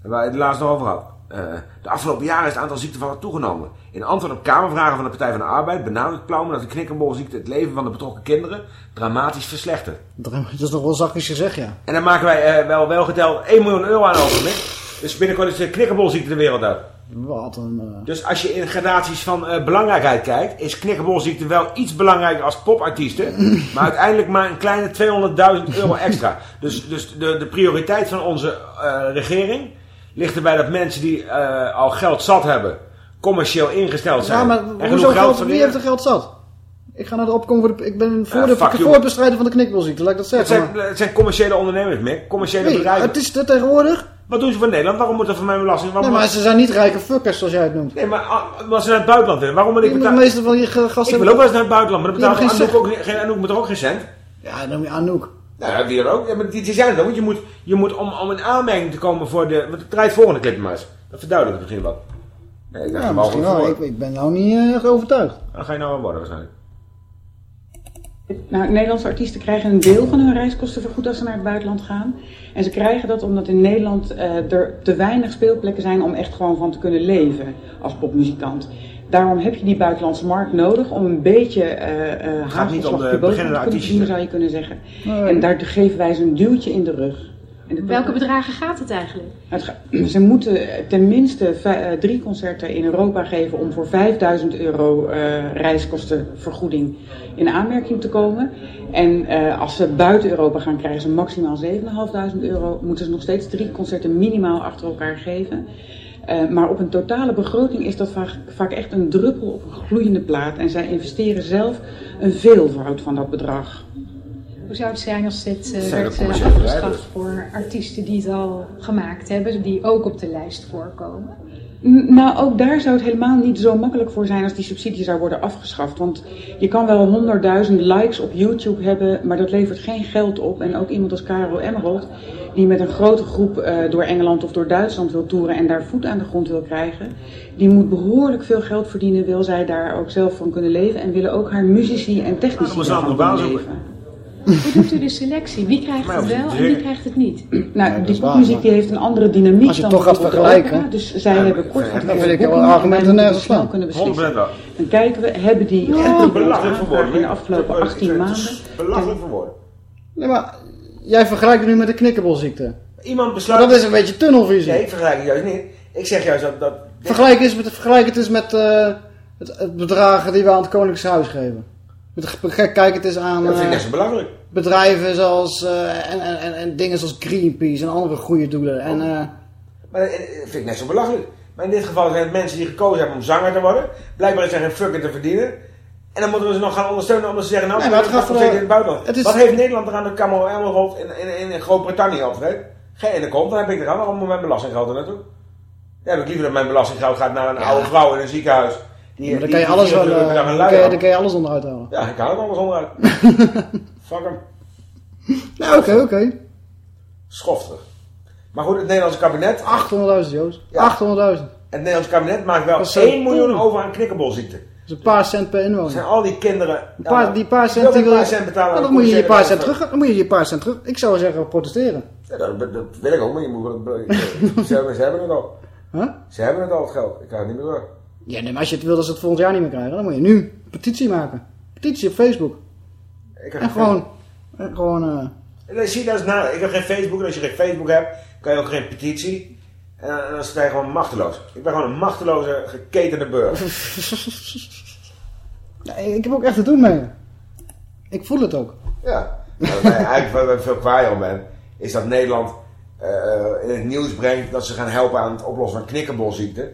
hebben we het laatst nog over gehad. Eh, de afgelopen jaren is het aantal ziektevallen toegenomen. In antwoord op kamervragen van de Partij van de Arbeid benadrukt Plaumen dat de knikkerbolziekte het leven van de betrokken kinderen dramatisch verslechtert. Dat is nog wel zachtjes gezegd, ja. En daar maken wij eh, wel, wel geteld 1 miljoen euro aan over, Mick. Dus binnenkort is de knikkerbolziekte de wereld uit. Wat een... eh, Dus als je in gradaties van belangrijkheid kijkt, is knikkerbolziekte wel iets belangrijker als popartiesten. maar uiteindelijk maar een kleine 200.000 euro extra. Dus, dus de, de prioriteit van onze regering ligt erbij dat mensen die eh, al geld zat hebben, commercieel ingesteld zijn. Ja, maar en hoezo geld, geld wie heeft er geld zat? Ik ga naar de opkomst voor de... Ik ben voor, de, fuck voor het bestrijden van de knikbolziekte, laat ik dat Het zeggen. zijn, het zijn commerciële ondernemers, Mick. Commerciële Nee, bedrijven. het is er tegenwoordig. Wat doen ze voor Nederland? Waarom moet dat van mijn belasting? Waarom Nee, maar ze zijn niet rijke fuckers, zoals jij het noemt. Nee, maar ah, als ze naar het buitenland willen, waarom moet ik De betalen? meeste van je gasten... Ik wil ook wel eens naar het buitenland, maar dan betaalt hebben Anouk geen ook, geen Anouk moet er ook geen cent. Ja, dan moet je Anouk. Nou ja, wie dan ook. Ja, maar die, die zijn er ook. Want je moet, je moet om, om in aanmerking te komen voor de... Want draai het volgende clip maar eens. Dat verduidelijkt het misschien wat. Nee, ik Ja, misschien wel. Ik, ik ben nou niet eh, overtuigd. Dan ga je nou wel worden waarschijnlijk. Nou, Nederlandse artiesten krijgen een deel van hun reiskosten vergoed als ze naar het buitenland gaan. En ze krijgen dat omdat in Nederland eh, er te weinig speelplekken zijn om echt gewoon van te kunnen leven als popmuzikant. Daarom heb je die buitenlandse markt nodig om een beetje eh uh, om de te beginnende kunnen artiesten. verdienen, zou je kunnen zeggen. Nee. En daar geven wij ze een duwtje in de rug. En Welke bedragen gaat het eigenlijk? het ga- ze moeten tenminste vij- eh, drie concerten in Europa geven om voor 5000 euro eh, reiskostenvergoeding in aanmerking te komen. En eh, als ze buiten Europa gaan, krijgen ze maximaal 7500 euro. Moeten ze nog steeds drie concerten minimaal achter elkaar geven. Eh, maar op een totale begroting is dat vaak, vaak echt een druppel op een gloeiende plaat. En zij investeren zelf een veelvoud van dat bedrag. Hoe zou het zijn als dit eh, werd dat eh, afgeschaft voor artiesten die het al gemaakt hebben, die ook op de lijst voorkomen? Nou, ook daar zou het helemaal niet zo makkelijk voor zijn als die subsidie zou worden afgeschaft. Want je kan wel honderdduizend likes op YouTube hebben, maar dat levert geen geld op. En ook iemand als Karel Emerald, die met een grote groep eh, door Engeland of door Duitsland wil toeren en daar voet aan de grond wil krijgen, die moet behoorlijk veel geld verdienen, wil zij daar ook zelf van kunnen leven en willen ook haar muzici en technici andere baan kunnen leven. Hoe doet u de selectie? Wie krijgt het we wel en wie krijgt het niet? Nou, die popmuziek die heeft een andere dynamiek Als je dan toch gaat vergelijken, opera. Dus zij hebben kort dan vind ik wel argumenten nergens moeten snel slaan. kunnen beslissen. 100% wel. Dan kijken we, hebben die Ja, grote belachelijk verwoorden. in de afgelopen 18 maanden. Belachelijk verwoorden. Nee, maar jij vergelijkt het nu met de knikkerbolziekte. Iemand besluit... Maar dat is een beetje tunnelvisie. Nee, ik vergelijk het juist niet. Ik zeg juist dat... dat Vergelijk, eens met, vergelijk het eens met eh, het, het bedragen die we aan het Koningshuis geven. Met- Kijk het eens aan dat vind ik eh, net zo belangrijk. bedrijven zoals, eh, en, en, en, en dingen zoals Greenpeace en andere goede doelen. En, eh, Maar dat vind ik net zo belachelijk. Maar in dit geval zijn het mensen die gekozen hebben om zanger te worden. Blijkbaar er geen fucker te verdienen. En dan moeten we ze nog gaan ondersteunen omdat ze zeggen, nou, Nee, maar het gaat voor- in het buitenland. het is- Wat heeft Nederland er aan de Camel Emerald in, in, in Groot-Brittannië optreedt? Geen ene kont, dan heb ik er aan. Waarom moet mijn belastinggeld er naartoe? Ja, heb ik liever dat mijn belastinggeld gaat naar een oude vrouw in een ziekenhuis. Die, maar dan kan je alles wel, 24 uur per dag eh, een dan lui kan je, had. dan kan je alles onderuit halen. Ja, ik haal alles onderuit. Fuck hem. Nou, oké, oké. Schoftig. Maar goed, het Nederlandse kabinet... 800.000, Joost. 800.000. Het Nederlandse kabinet maakt wel Dat is zo 1 miljoen over aan knikkerbolziekte. Dat is een paar cent per inwoner. zijn al die kinderen... Die paar cent die paar cent betalen aan dan moet je je paar cent terug. Dan moet je je paar cent terug. Ik zou zeggen protesteren. Ja, dat, wil ik ook, maar je moet, ze, hebben, ze hebben het al. Huh? Ze hebben het al, het geld. Ik krijg het niet meer terug. Ja, nee, maar als je het wil dat ze het volgend jaar niet meer krijgen, dan moet je nu een petitie maken. Petitie op Facebook. Ik En gewoon, en gewoon, eh, En dan zie je dat eens na. Ik heb geen Facebook. En als je geen Facebook hebt, kan je ook geen petitie. En, dan- en dan sta je gewoon machteloos. Ik ben gewoon een machteloze, geketende burger. Nee, ik heb ook echt te doen mee. Ik voel het ook. Ja. Nou, eigenlijk waar ik veel kwaaier om ben, is dat Nederland eh, in het nieuws brengt dat ze gaan helpen aan het oplossen van knikkerbolziekte.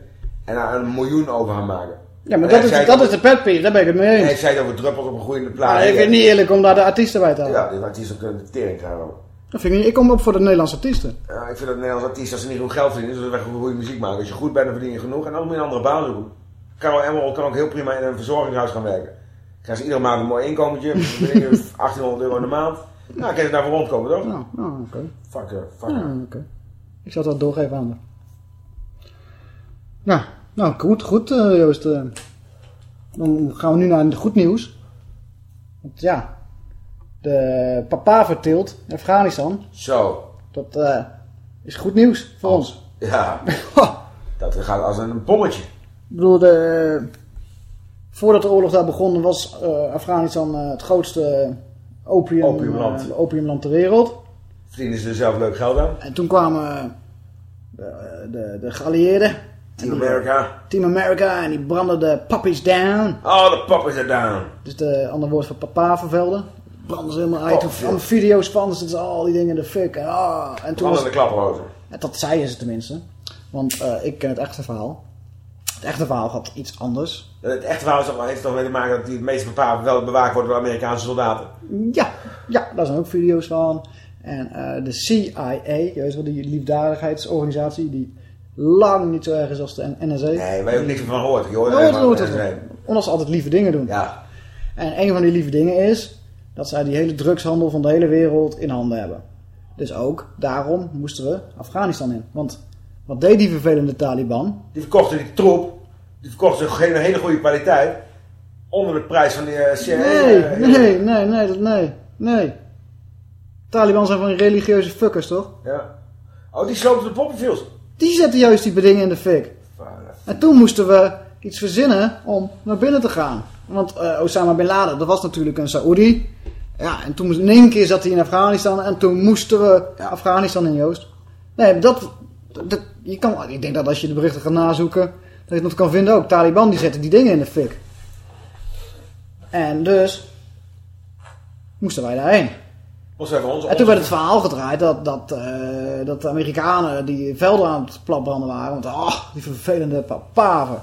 En daar een miljoen over gaan maken. Ja, maar dat is, dat is de petpief, daar ben ik het mee over- Hij eens. zei het over druppels op een groeiende plaat. Maar ik vind het niet eerlijk om daar de artiesten bij te halen. Ja, die artiesten kunnen de tering krijgen. Dat vind ik, niet. ik kom op voor de Nederlandse artiesten. Ja, ik vind dat Nederlandse artiesten, als ze niet genoeg geld verdienen, zullen ze goede muziek maken. Als je goed bent, dan verdien je genoeg. En dan moet je een andere baan zoeken. Carol Emerald kan ook heel prima in een verzorgingshuis gaan werken. Krijgen ze iedere maand een mooi inkomentje. Dan verdien je 1800 euro in de maand. Nou, kan je daarvoor rondkomen, toch? Nou, nou oké. Fuck her, fuck Ja, oké. Ik zal dat doorgeven aan de. Ja, nou goed, goed eh, Joost. eh. dan gaan we nu naar het goed nieuws. Want ja, de papaverteelt in Afghanistan, Zo, dat eh, is goed nieuws voor ons. ja. dat gaat als een bommetje. Ik bedoel, de, voordat de oorlog daar begon was Afghanistan het grootste opium, Opiumland. opiumland ter wereld. Verdienen ze er zelf leuk geld aan. En toen kwamen de, de, de geallieerden. Team America. Team America en die brandden de puppies down. Oh, de pop is er down. Dus de andere woord voor papa vervelden. Branden ze helemaal uit. Pappenveld. Allemaal video's van, ze al die dingen in de fik. En, ah, en toen was, klaprozen. en dat zeiden ze tenminste. Want eh, ik ken het echte verhaal. Het echte verhaal gaat iets anders. Het echte verhaal toch- heeft toch mee te maken dat die het meeste papa wel bewaakt worden door Amerikaanse soldaten. Ja, ja, daar zijn ook video's van. En eh, de CIA, je weet wel, die liefdadigheidsorganisatie, die lang niet zo erg is als de NSA. Nee, waar je ook niks meer van hoort. Je hoort. Omdat ze altijd lieve dingen doen. Ja. En een van die lieve dingen is dat zij die hele drugshandel van de hele wereld in handen hebben. Dus ook daarom moesten we Afghanistan in. Want wat deed die vervelende Taliban? Die verkochten die troep. Die verkochten geen hele goede kwaliteit. Onder de prijs van die eh, CIA. Nee, eh, nee, nee, nee, dat- nee, nee. Taliban zijn van die religieuze fuckers, toch? Ja. Oh, die slopen de poppenfields. Die zetten juist die dingen in de fik. En toen moesten we iets verzinnen om naar binnen te gaan. Want eh, Osama Bin Laden, dat was natuurlijk een Saoedi. Ja, en toen in één keer zat hij in Afghanistan en toen moesten we Afghanistan in, Joost. Nee, dat, dat, je kan, ik denk dat als je de berichten gaat nazoeken, dat je het nog kan vinden ook. Taliban die zetten die dingen in de fik. En dus moesten wij daarheen. Ons En toen werd het verhaal gedraaid dat, dat, eh, dat de Amerikanen die velden aan het platbranden waren. Want ah, die vervelende papaven.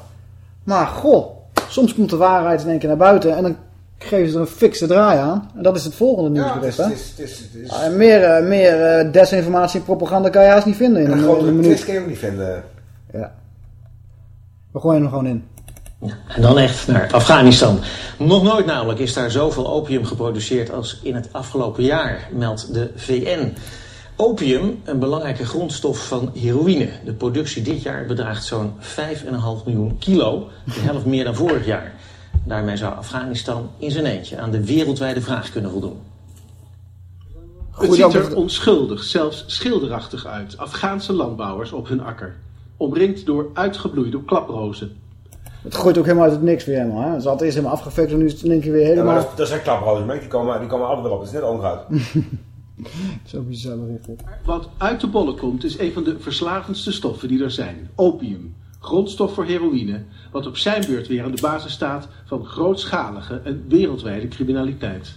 Maar goh, soms komt de waarheid in één keer naar buiten en dan geven ze er een fikse draai aan. En dat is het volgende Ja, nieuwsbericht. is, hè? het is, het is, het is- en meer meer desinformatie en propaganda kan je haast niet vinden in een een twist minuut. kan je ook niet vinden. Ja. We gooien hem gewoon in. En dan echt naar Afghanistan. Nog nooit namelijk is daar zoveel opium geproduceerd als in het afgelopen jaar, meldt de VN. Opium, een belangrijke grondstof van heroïne. De productie dit jaar bedraagt zo'n 5,5 miljoen kilo, de helft meer dan vorig jaar. Daarmee zou Afghanistan in zijn eentje aan de wereldwijde vraag kunnen voldoen. Het ziet er onschuldig, zelfs schilderachtig uit. Afghaanse landbouwers op hun akker. Omringd door uitgebloeide klaprozen. Het groeit ook helemaal uit het niks weer helemaal. Hè? Het is altijd eerst helemaal afgefekt en nu is het in één keer weer Ja, maar helemaal... dat, dat zijn merk je? die komen, die komen altijd erop. Het is net onkruid. Zo bizar bericht. Wat uit de bollen komt is een van de verslavendste stoffen die er zijn. Opium. Grondstof voor heroïne. Wat op zijn beurt weer aan de basis staat van grootschalige en wereldwijde criminaliteit.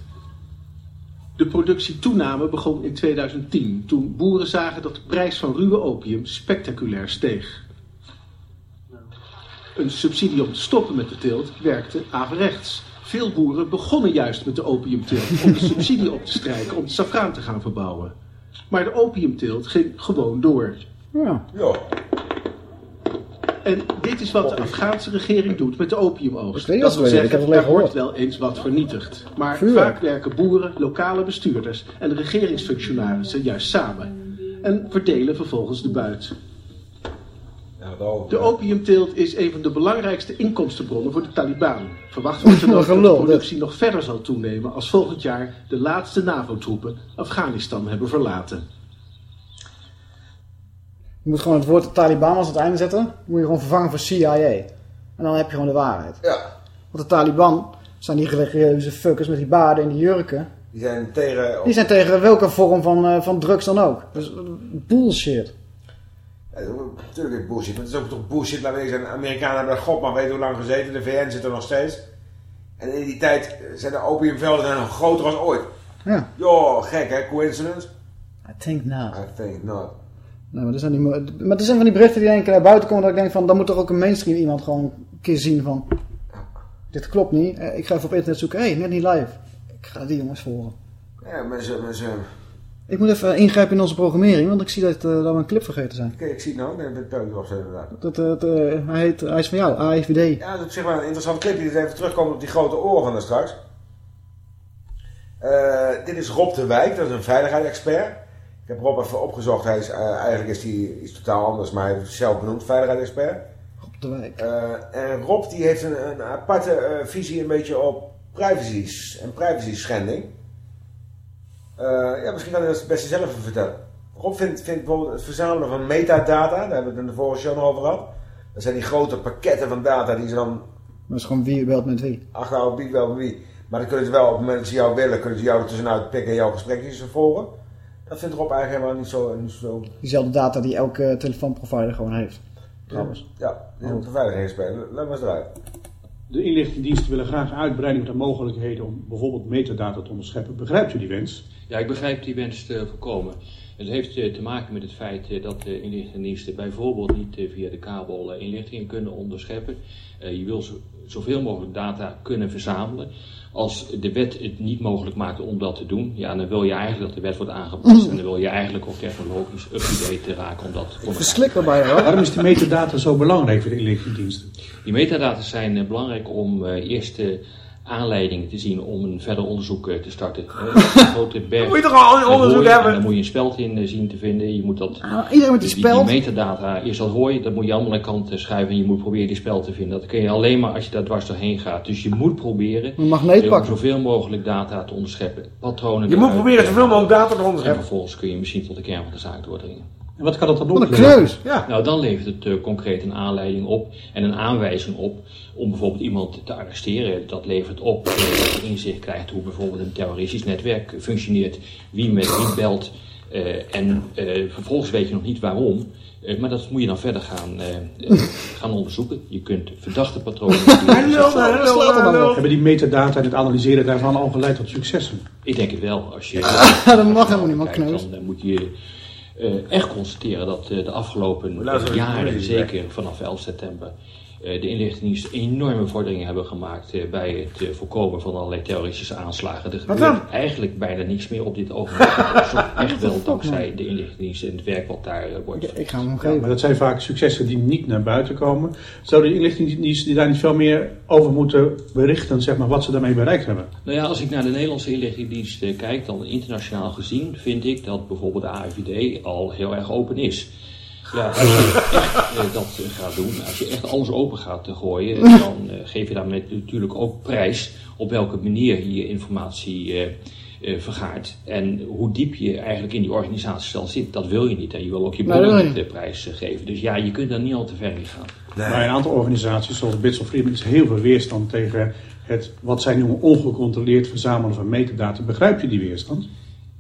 De productietoename begon in 2010 toen boeren zagen dat de prijs van ruwe opium spectaculair steeg. Een subsidie om te stoppen met de teelt werkte averechts. Veel boeren begonnen juist met de opiumteelt om de subsidie op te strijken om de safraan te gaan verbouwen. Maar de opiumteelt ging gewoon door. Ja. Ja. En dit is wat de Afghaanse regering doet met de opiumoogst. Dat dat wil wel, ik heb zeggen, het alleen er wordt wel eens wat vernietigd. Maar Vuurwerk. vaak werken boeren, lokale bestuurders en regeringsfunctionarissen juist samen. En verdelen vervolgens de buit. De opiumteelt is een van de belangrijkste inkomstenbronnen voor de Taliban. Verwacht wordt er dat de productie nog verder zal toenemen als volgend jaar de laatste NAVO-troepen Afghanistan hebben verlaten. Je moet gewoon het woord Taliban als het einde zetten. Dan moet je gewoon vervangen voor CIA. En dan heb je gewoon de waarheid. Ja. Want de Taliban zijn die religieuze fuckers met die baarden en die jurken. Die zijn tegen... Die zijn tegen welke vorm van, eh, van drugs dan ook. Dus bullshit. Ja, dat is ook- Natuurlijk is het bullshit, maar het is ook toch bullshit. Laten we zijn, Amerikanen hebben er god maar weet hoe lang gezeten. De VN zit er nog steeds. En in die tijd zijn de opiumvelden zijn nog groter dan ooit. Ja. Joh, gek hè, coincidence? I think not. I think not. Nee, maar, er zijn die, maar er zijn van die berichten die keer naar buiten komen dat ik denk van, dan moet toch ook een mainstream iemand gewoon een keer zien van, dit klopt niet. Eh, Ik ga even op internet zoeken, hé, hey, net niet live. Ik ga die jongens volgen. Ja, mensen, mensen... Ik moet even ingrijpen in onze programmering, want ik zie dat, eh, dat we een clip vergeten zijn. Kijk, ik zie het nou, nee, met Peukdorf inderdaad. Dat, eh, eh, hij, heet, hij is van jou, AIVD. Ja, dat is op zich wel een interessant clipje. Dus even terugkomen op die grote oren van straks. Dit is Rob de Wijk, dat is een veiligheidsexpert. Ik heb Rob even opgezocht. Hij is, eigenlijk is hij iets totaal anders, maar hij is zelf benoemd veiligheidsexpert. Rob de Wijk. En Rob die heeft een, een aparte visie een beetje op privacies en privacy schending. Ja, misschien kan hij dat het beste zelf even vertellen. Rob vindt, vindt bijvoorbeeld het verzamelen van metadata, daar hebben we het in de vorige show nog over gehad. Dat zijn die grote pakketten van data die ze dan Dat is gewoon wie belt met wie. achterhouden wie wel wie. Maar dan kunnen ze wel op het moment dat ze jou willen, kunnen ze jou er tussenuit pikken en jouw gesprekjes volgen. Dat vindt Rob eigenlijk helemaal niet zo... Niet zo Diezelfde data die elke telefoonprovider gewoon heeft. Trouwens. ja, dit is een. Laat maar eens eruit. De inlichtingendiensten willen graag uitbreiding van de mogelijkheden om bijvoorbeeld metadata te onderscheppen. Begrijpt u die wens? Ja, ik begrijp die wens te voorkomen. Het heeft eh, te maken met het feit eh, dat de inlichtingendiensten bijvoorbeeld niet eh, via de kabel eh, inlichtingen kunnen onderscheppen. Eh, je wil zo, zoveel mogelijk data kunnen verzamelen. Als de wet het niet mogelijk maakt om dat te doen, ja, dan wil je eigenlijk dat de wet wordt aangepast. En dan wil je eigenlijk ook technologisch up-to-date raken om dat te erbij. Waarom is die metadata zo belangrijk voor de inlichtingendiensten? Die metadata zijn eh, belangrijk om eh, eerst aanleidingen te zien om een verder onderzoek eh, te starten. Is een grote berg. Dan moet je toch al onderzoek hooi, hebben? en Dan moet je een speld in eh, zien te vinden. Je moet dat, Ah, iedereen met die die, speld. die metadata, eerst dat hooi, dat moet je allemaal aan de kant eh, schuiven en je moet proberen die speld te vinden. Dat kun je alleen maar als je daar dwars doorheen gaat. Dus je moet proberen om zoveel mogelijk data te onderscheppen. Patronen Je moet proberen zoveel mogelijk data te En onderscheppen. vervolgens kun je misschien tot de kern van de zaak doordringen. En wat kan dat dan Wat een kneus. Ja. Nou, dan levert het eh, concreet een aanleiding op en een aanwijzing op om bijvoorbeeld iemand te arresteren. Dat levert op dat je inzicht krijgt hoe bijvoorbeeld een terroristisch netwerk functioneert, wie met wie belt. eh, en eh, vervolgens weet je nog niet waarom, maar dat moet je dan verder gaan, gaan onderzoeken. Je kunt verdachte patronen. Hebben die metadata en het analyseren daarvan al geleid tot successen? Ik denk het wel. Als je dat mag helemaal niet, man, kijkt, kneus. dan moet je echt constateren dat eh, de afgelopen eh, jaren, zeker vanaf 11 september, eh, de inlichtingendiensten enorme vorderingen hebben gemaakt eh, bij het eh, voorkomen van allerlei terroristische aanslagen. Er gebeurt eigenlijk bijna niks meer op dit ogenblik. Dat is ook echt wel dankzij de inlichtingendiensten en het werk wat daar eh, wordt Ik, ik ga hem Ja, geven. maar dat zijn vaak successen die niet naar buiten komen. Zouden de inlichtingendiensten die daar niet veel meer over moeten berichten, zeg maar, wat ze daarmee bereikt hebben? Nou ja, als ik naar de Nederlandse inlichtingendienst eh, kijk, dan internationaal gezien vind ik dat bijvoorbeeld de AIVD al heel erg open is. Ja, als je echt dat eh, gaat doen, als je echt alles open gaat eh, gooien, dan eh, geef je daarmee natuurlijk ook prijs op welke manier je je informatie eh, eh, vergaart. En hoe diep je eigenlijk in die organisatie zelf zit, dat wil je niet. En je wil ook je bronnen je de prijs geven. Dus ja, je kunt daar niet al te ver in gaan. Bij een aantal organisaties, zoals Bits of Freedom, is heel veel weerstand tegen het, wat zij noemen, ongecontroleerd verzamelen van metadata. Begrijpt u die weerstand?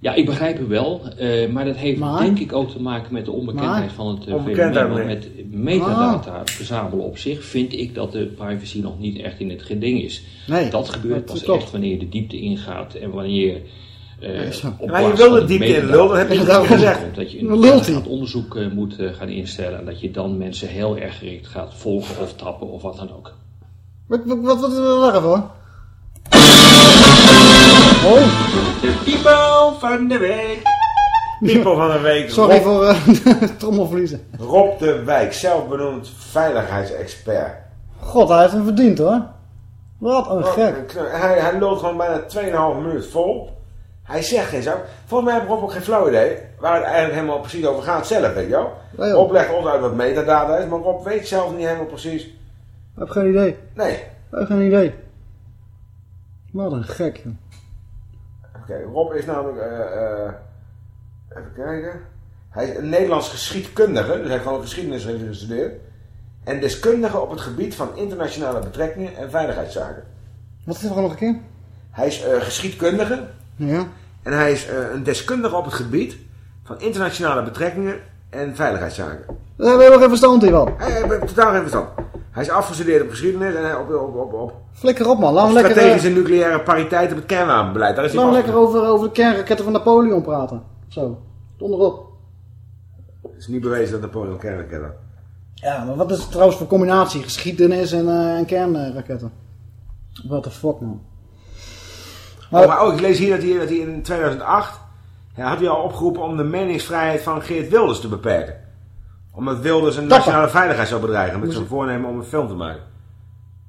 Ja, ik begrijp het wel, eh, maar dat heeft Maar? denk ik ook te maken met de onbekendheid Maar? van het uh, fenomeen. Want met metadata verzamelen op zich vind ik dat de privacy nog niet echt in het geding is. Nee, dat gebeurt dat pas echt wanneer je de diepte ingaat en wanneer eh, Ja, op Maar je wil de die diepte in, lul, dat heb je daarom. gezegd. komt, dat je een onderzoek eh, moet eh, gaan instellen en dat je dan mensen heel erg gericht gaat volgen of trappen of wat dan ook. Wat, wat, wat, wat, even hoor. Oh, De Pipo van de week. Pipo van de week. sorry Rob, voor uh, trommelverliezen. Rob de Wijk, zelfbenoemd veiligheidsexpert. God, hij heeft hem verdiend hoor. Wat een Wat gek. een. Hij, hij loopt gewoon bijna 2,5 minuut vol. Hij zegt geen zak. Volgens mij heeft Rob ook geen flauw idee waar het eigenlijk helemaal precies over gaat zelf, weet je wel. Joh. Rob legt ons uit wat metadata is, maar Rob weet zelf niet helemaal precies. Ik heb geen idee. Nee. Ik heb geen idee. Wat een gek joh. Oké, Rob is namelijk, eh, eh, even kijken. Hij is een Nederlands geschiedkundige, dus hij heeft gewoon geschiedenis gestudeerd. En deskundige op het gebied van internationale betrekkingen en veiligheidszaken. Wat is er nog een keer? Hij is eh, geschiedkundige Ja. en hij is een deskundige op het gebied van internationale betrekkingen en veiligheidszaken. Daar hebben we geen verstand hiervan. Hij heeft totaal geen verstand. Hij is afgestudeerd op geschiedenis en hij op, op, op, op Flikker op man, laten we lekker, eh, strategische nucleaire pariteit op het kernwapenbeleid. Daar is laten we lekker over, over de kernraketten van Napoleon praten. Zo, onderop. Het is niet bewezen dat Napoleon kernraketten had. Ja, maar wat is het trouwens voor combinatie? Geschiedenis en, eh, en kernraketten. What the fuck man. Oh, maar ook, ik lees hier dat hij, dat hij in 2008 ja, had hij al opgeroepen om de meningsvrijheid van Geert Wilders te beperken. Omdat Wilders een nationale veiligheid zou bedreigen met zijn voornemen om een film te maken.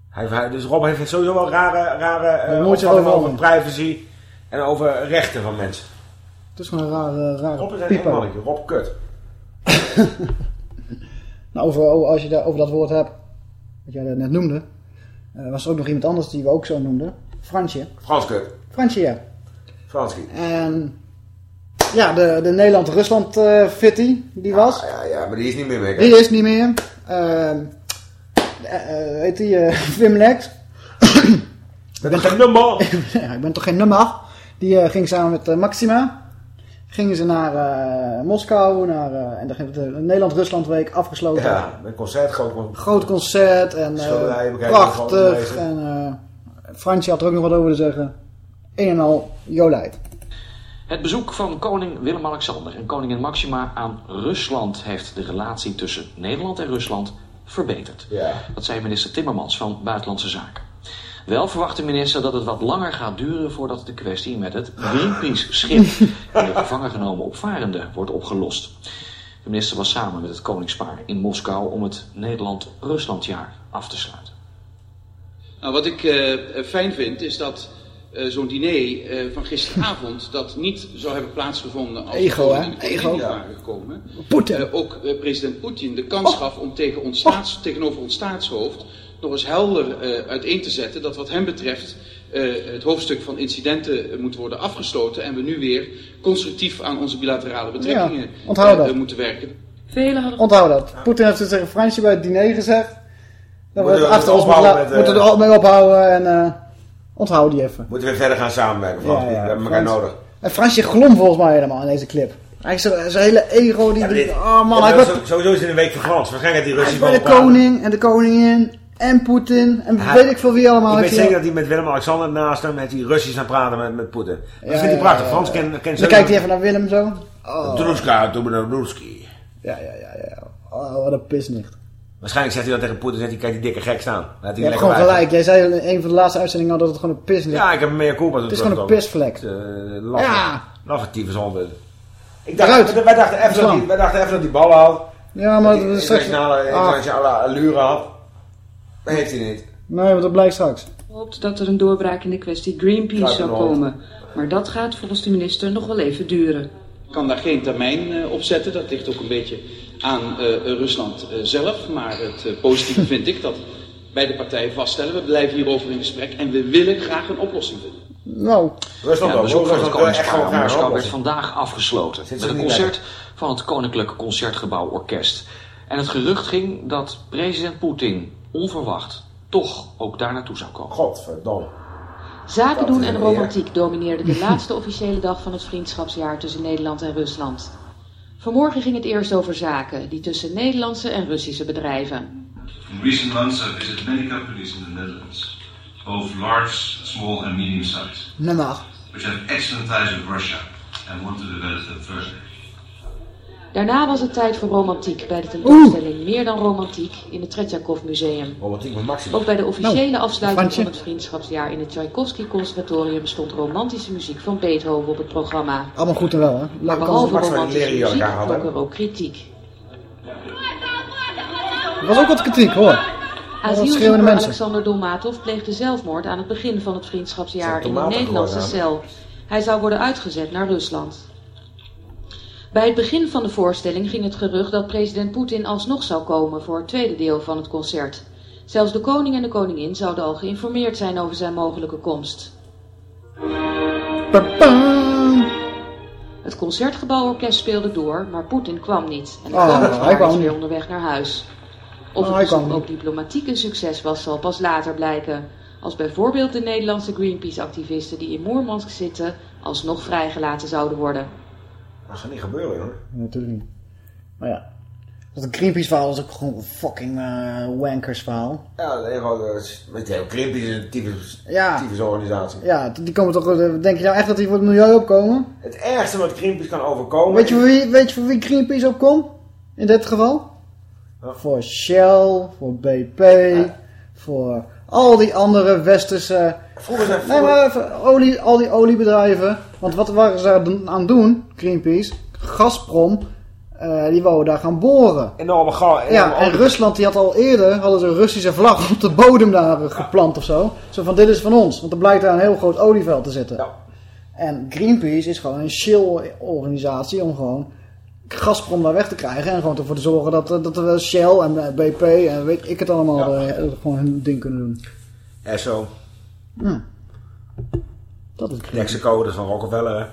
Hij, hij- dus Rob heeft sowieso wel rare, rare eh, opvattingen over privacy en over rechten van mensen. Het is gewoon een rare, rare Rob is een mannetje, Rob Kut. Nou, over, als je daar over dat woord hebt, wat jij net noemde, eh, was er ook nog iemand anders die we ook zo noemden. Fransje. Frans Kut. Fransje, ja. Franski. En ja, de, de Nederland-Rusland eh fitty, die was. Ja, ja, maar die is niet meer mee. Die is niet meer. Ehm eh, eh, heet die Wim Lex. Ik ben toch nummer? ja, ik ben toch geen nummer. Die eh, ging samen met Maxima. Gingen ze naar eh, Moskou. Naar, eh, en daar ging de Nederland-Rusland week afgesloten. Ja, een concert, groot concert. Groot concert en eh, prachtig. En eh Fransje had er ook nog wat over te zeggen. Een en al Jolijt. Het bezoek van koning Willem-Alexander en koningin Maxima aan Rusland heeft de relatie tussen Nederland en Rusland verbeterd. Ja. Dat zei minister Timmermans van Buitenlandse Zaken. Wel verwacht de minister dat het wat langer gaat duren voordat de kwestie met het Greenpeace-schip en de gevangen genomen opvarenden wordt opgelost. De minister was samen met het koningspaar in Moskou om het Nederland-Ruslandjaar af te sluiten. Nou, wat ik eh, fijn vind is dat eh, zo'n diner eh, van gisteravond dat niet zou hebben plaatsgevonden als Ego, hè? Ego. waren gekomen. Poetin. Eh, ook president Poetin de kans gaf om tegen ons staats, tegenover ons staatshoofd nog eens helder eh, uiteen te zetten dat wat hem betreft eh, het hoofdstuk van incidenten moet worden afgesloten en we nu weer constructief aan onze bilaterale betrekkingen Ja, onthoud dat. eh, moeten werken. Velen hadden... Onthoud dat. Poetin heeft het tegen Fransje bij het diner gezegd. Dat we Moeten het we achter ons moeten, ophouden la- met, moeten er mee ophouden. En eh onthoud die even. Moeten we verder gaan samenwerken, Frans. Ja, ja, we hebben elkaar Frans. nodig. En Fransje glom volgens mij helemaal in deze clip. Hij is zijn hele ego die... Ja, maar dit- oh man, hij wordt zo- Sowieso is het een week van glans. Waarschijnlijk die hij Russen bij de koning en de koningin en Poetin en Hij- weet ik veel wie allemaal. Ik weet zeker dat hij met Willem-Alexander naast hem met die Russisch aan praten met, met Poetin. Dat Ja, vindt hij ja, prachtig. Frans kent kent Dan zo- kijkt hij even naar Willem zo. Oh. Druska, Dubrovski. Ja, ja, ja, ja. Oh, wat een pisnicht. Waarschijnlijk zegt hij dat tegen Poetin, zegt hij, kijk die dikke gek staan. Laat Je hebt gewoon gelijk. Jij zei in een van de laatste uitzendingen al dat het gewoon een pisnicht Ja, ik heb een meer culpa. Het is gewoon een pisvlek. Uh, lachen, Ja. lachen tyfus onder. Ik dacht, wij, dachten even dat hij, wij dachten even dat hij ballen had. Ja, maar dat is straks... internationale, Ah, allure had. Dat heeft hij niet. nee, want dat blijkt straks. hoopt dat er een doorbraak in de kwestie Greenpeace zou komen. Maar dat gaat volgens de minister nog wel even duren. Ik kan daar geen termijn eh, op zetten. Dat ligt ook een beetje aan eh, Rusland eh, zelf. Maar het eh, positieve vind ik dat beide partijen vaststellen. We blijven hierover in gesprek en we willen graag een oplossing vinden. Nou, Rusland Ja, ook. het bezoek van het koningspaar werd vandaag afgesloten. Met een concert van het Koninklijk Concertgebouw Orkest. En het gerucht ging dat president Poetin onverwacht toch ook daar naartoe zou komen. Godverdomme. Zaken doen en romantiek domineerden de laatste officiële dag van het vriendschapsjaar tussen Nederland en Rusland. Vanmorgen ging het eerst over zaken, die tussen Nederlandse en Russische bedrijven. In recent months, I've visited many companies in the Netherlands, both large, small, and medium size, nummer. which have excellent ties with Russia and want to develop them further. Daarna was het tijd voor romantiek bij de tentoonstelling Meer dan Romantiek in het Tretjakov Museum. Romantiek met Maxima. Ook bij de officiële Nou, afsluiting Fransje. van het vriendschapsjaar in het Tchaikovsky Conservatorium stond romantische muziek van Beethoven op het programma. Allemaal goed en wel, hè? Maar Leuk behalve romantische muziek hadden. er ook kritiek. Er was ook wat kritiek, hoor. Asielzoeker mensen. Alexander Dolmatov pleegde zelfmoord aan het begin van het vriendschapsjaar in een Nederlandse cel. Hij zou worden uitgezet naar Rusland. Bij het begin van de voorstelling ging het gerucht dat president Poetin alsnog zou komen voor het tweede deel van het concert. Zelfs de koning en de koningin zouden al geïnformeerd zijn over zijn mogelijke komst. Het concertgebouworkest speelde door, maar Poetin kwam niet. En de hij koningspaar kwam is weer onderweg naar huis. Of Oh, het bezoek ook diplomatiek een succes was, zal pas later blijken. Als bijvoorbeeld de Nederlandse Greenpeace-activisten die in Moermansk zitten, alsnog vrijgelaten zouden worden. Dat gaat niet gebeuren, hoor. Natuurlijk niet. Maar ja. Dat een Greenpeace verhaal is ook gewoon een fucking eh, wankers verhaal. Ja, nee, gewoon, eh, met heel Greenpeace is een tyfus, Ja. tyfus organisatie. Ja, die komen toch... eh, Denk je nou echt dat die voor het milieu opkomen? Het ergste wat Greenpeace kan overkomen... Weet je, voor wie, weet je voor wie Greenpeace opkomt? In dit geval? Voor Shell, voor BP, voor al die andere westerse... Vroeger zijn Nee, maar olie, al die oliebedrijven. Want wat waren ze aan het doen, Greenpeace? Gazprom, eh, die wouden daar gaan boren. Enorme gas. Ja, en Rusland die had al eerder, hadden ze een Russische vlag op de bodem daar eh, geplant of zo. Zo van, dit is van ons. Want er blijkt daar een heel groot olieveld te zitten. En Greenpeace is gewoon een chill organisatie om gewoon Gazprom daar weg te krijgen. En gewoon ervoor te zorgen dat, eh, dat er Shell en BP en weet ik het allemaal gewoon hun ding kunnen doen. Ja. Dat is Greenpeace. Mexico, dat is van Rockefeller, hè.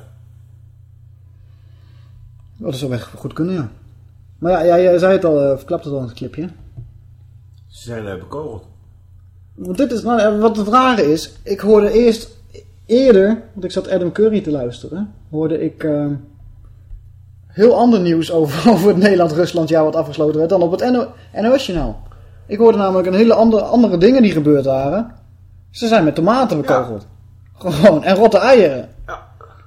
Oh, dat zou echt goed kunnen, ja. Maar ja, jij zei het al, uh, verklapt het al in het clipje. Ze zijn uh, bekogeld. Want dit is, nou, eh, wat het rare is, ik hoorde eerst eerder, want ik zat Adam Curry te luisteren, hoorde ik uh, heel ander nieuws over, over het Nederland-Rusland jaar wat afgesloten werd dan op het NOS-journaal. Ik hoorde namelijk een hele andere, andere dingen die gebeurd waren. Ze zijn met tomaten bekogeld. Gewoon, en rotte eieren. Ja.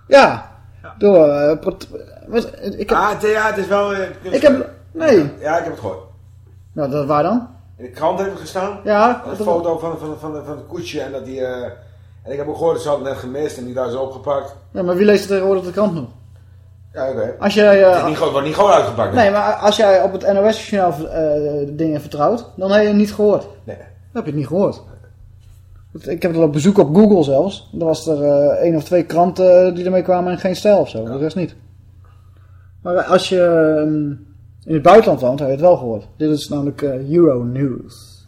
Ja. Door, uh, wat, ik heb, ah, het, ja, het is wel... Uh, ik heb, nee. Ja, ik heb het gehoord. Nou, dat, waar dan? In de krant heeft het gestaan. Ja. Een foto van, van, van, van het koetsje en dat die... Uh, en ik heb ook gehoord dat ze hadden net gemist en die daar is opgepakt. Ja, maar wie leest het tegenwoordig de krant nog? Ja, oké. Okay. Als jij... Uh, het, niet, wordt niet gewoon uitgepakt. Nee, maar als jij op het NOS-journaal dingen vertrouwt, dan heb je het niet gehoord. Nee. Dan heb je het niet gehoord. Ik heb het al op bezoek op Google zelfs. Er was er uh, één of twee kranten die ermee kwamen en geen stijl of zo. Ja. De rest niet. Maar als je um, in het buitenland woont, heb je het wel gehoord. Dit is namelijk uh, Euronews.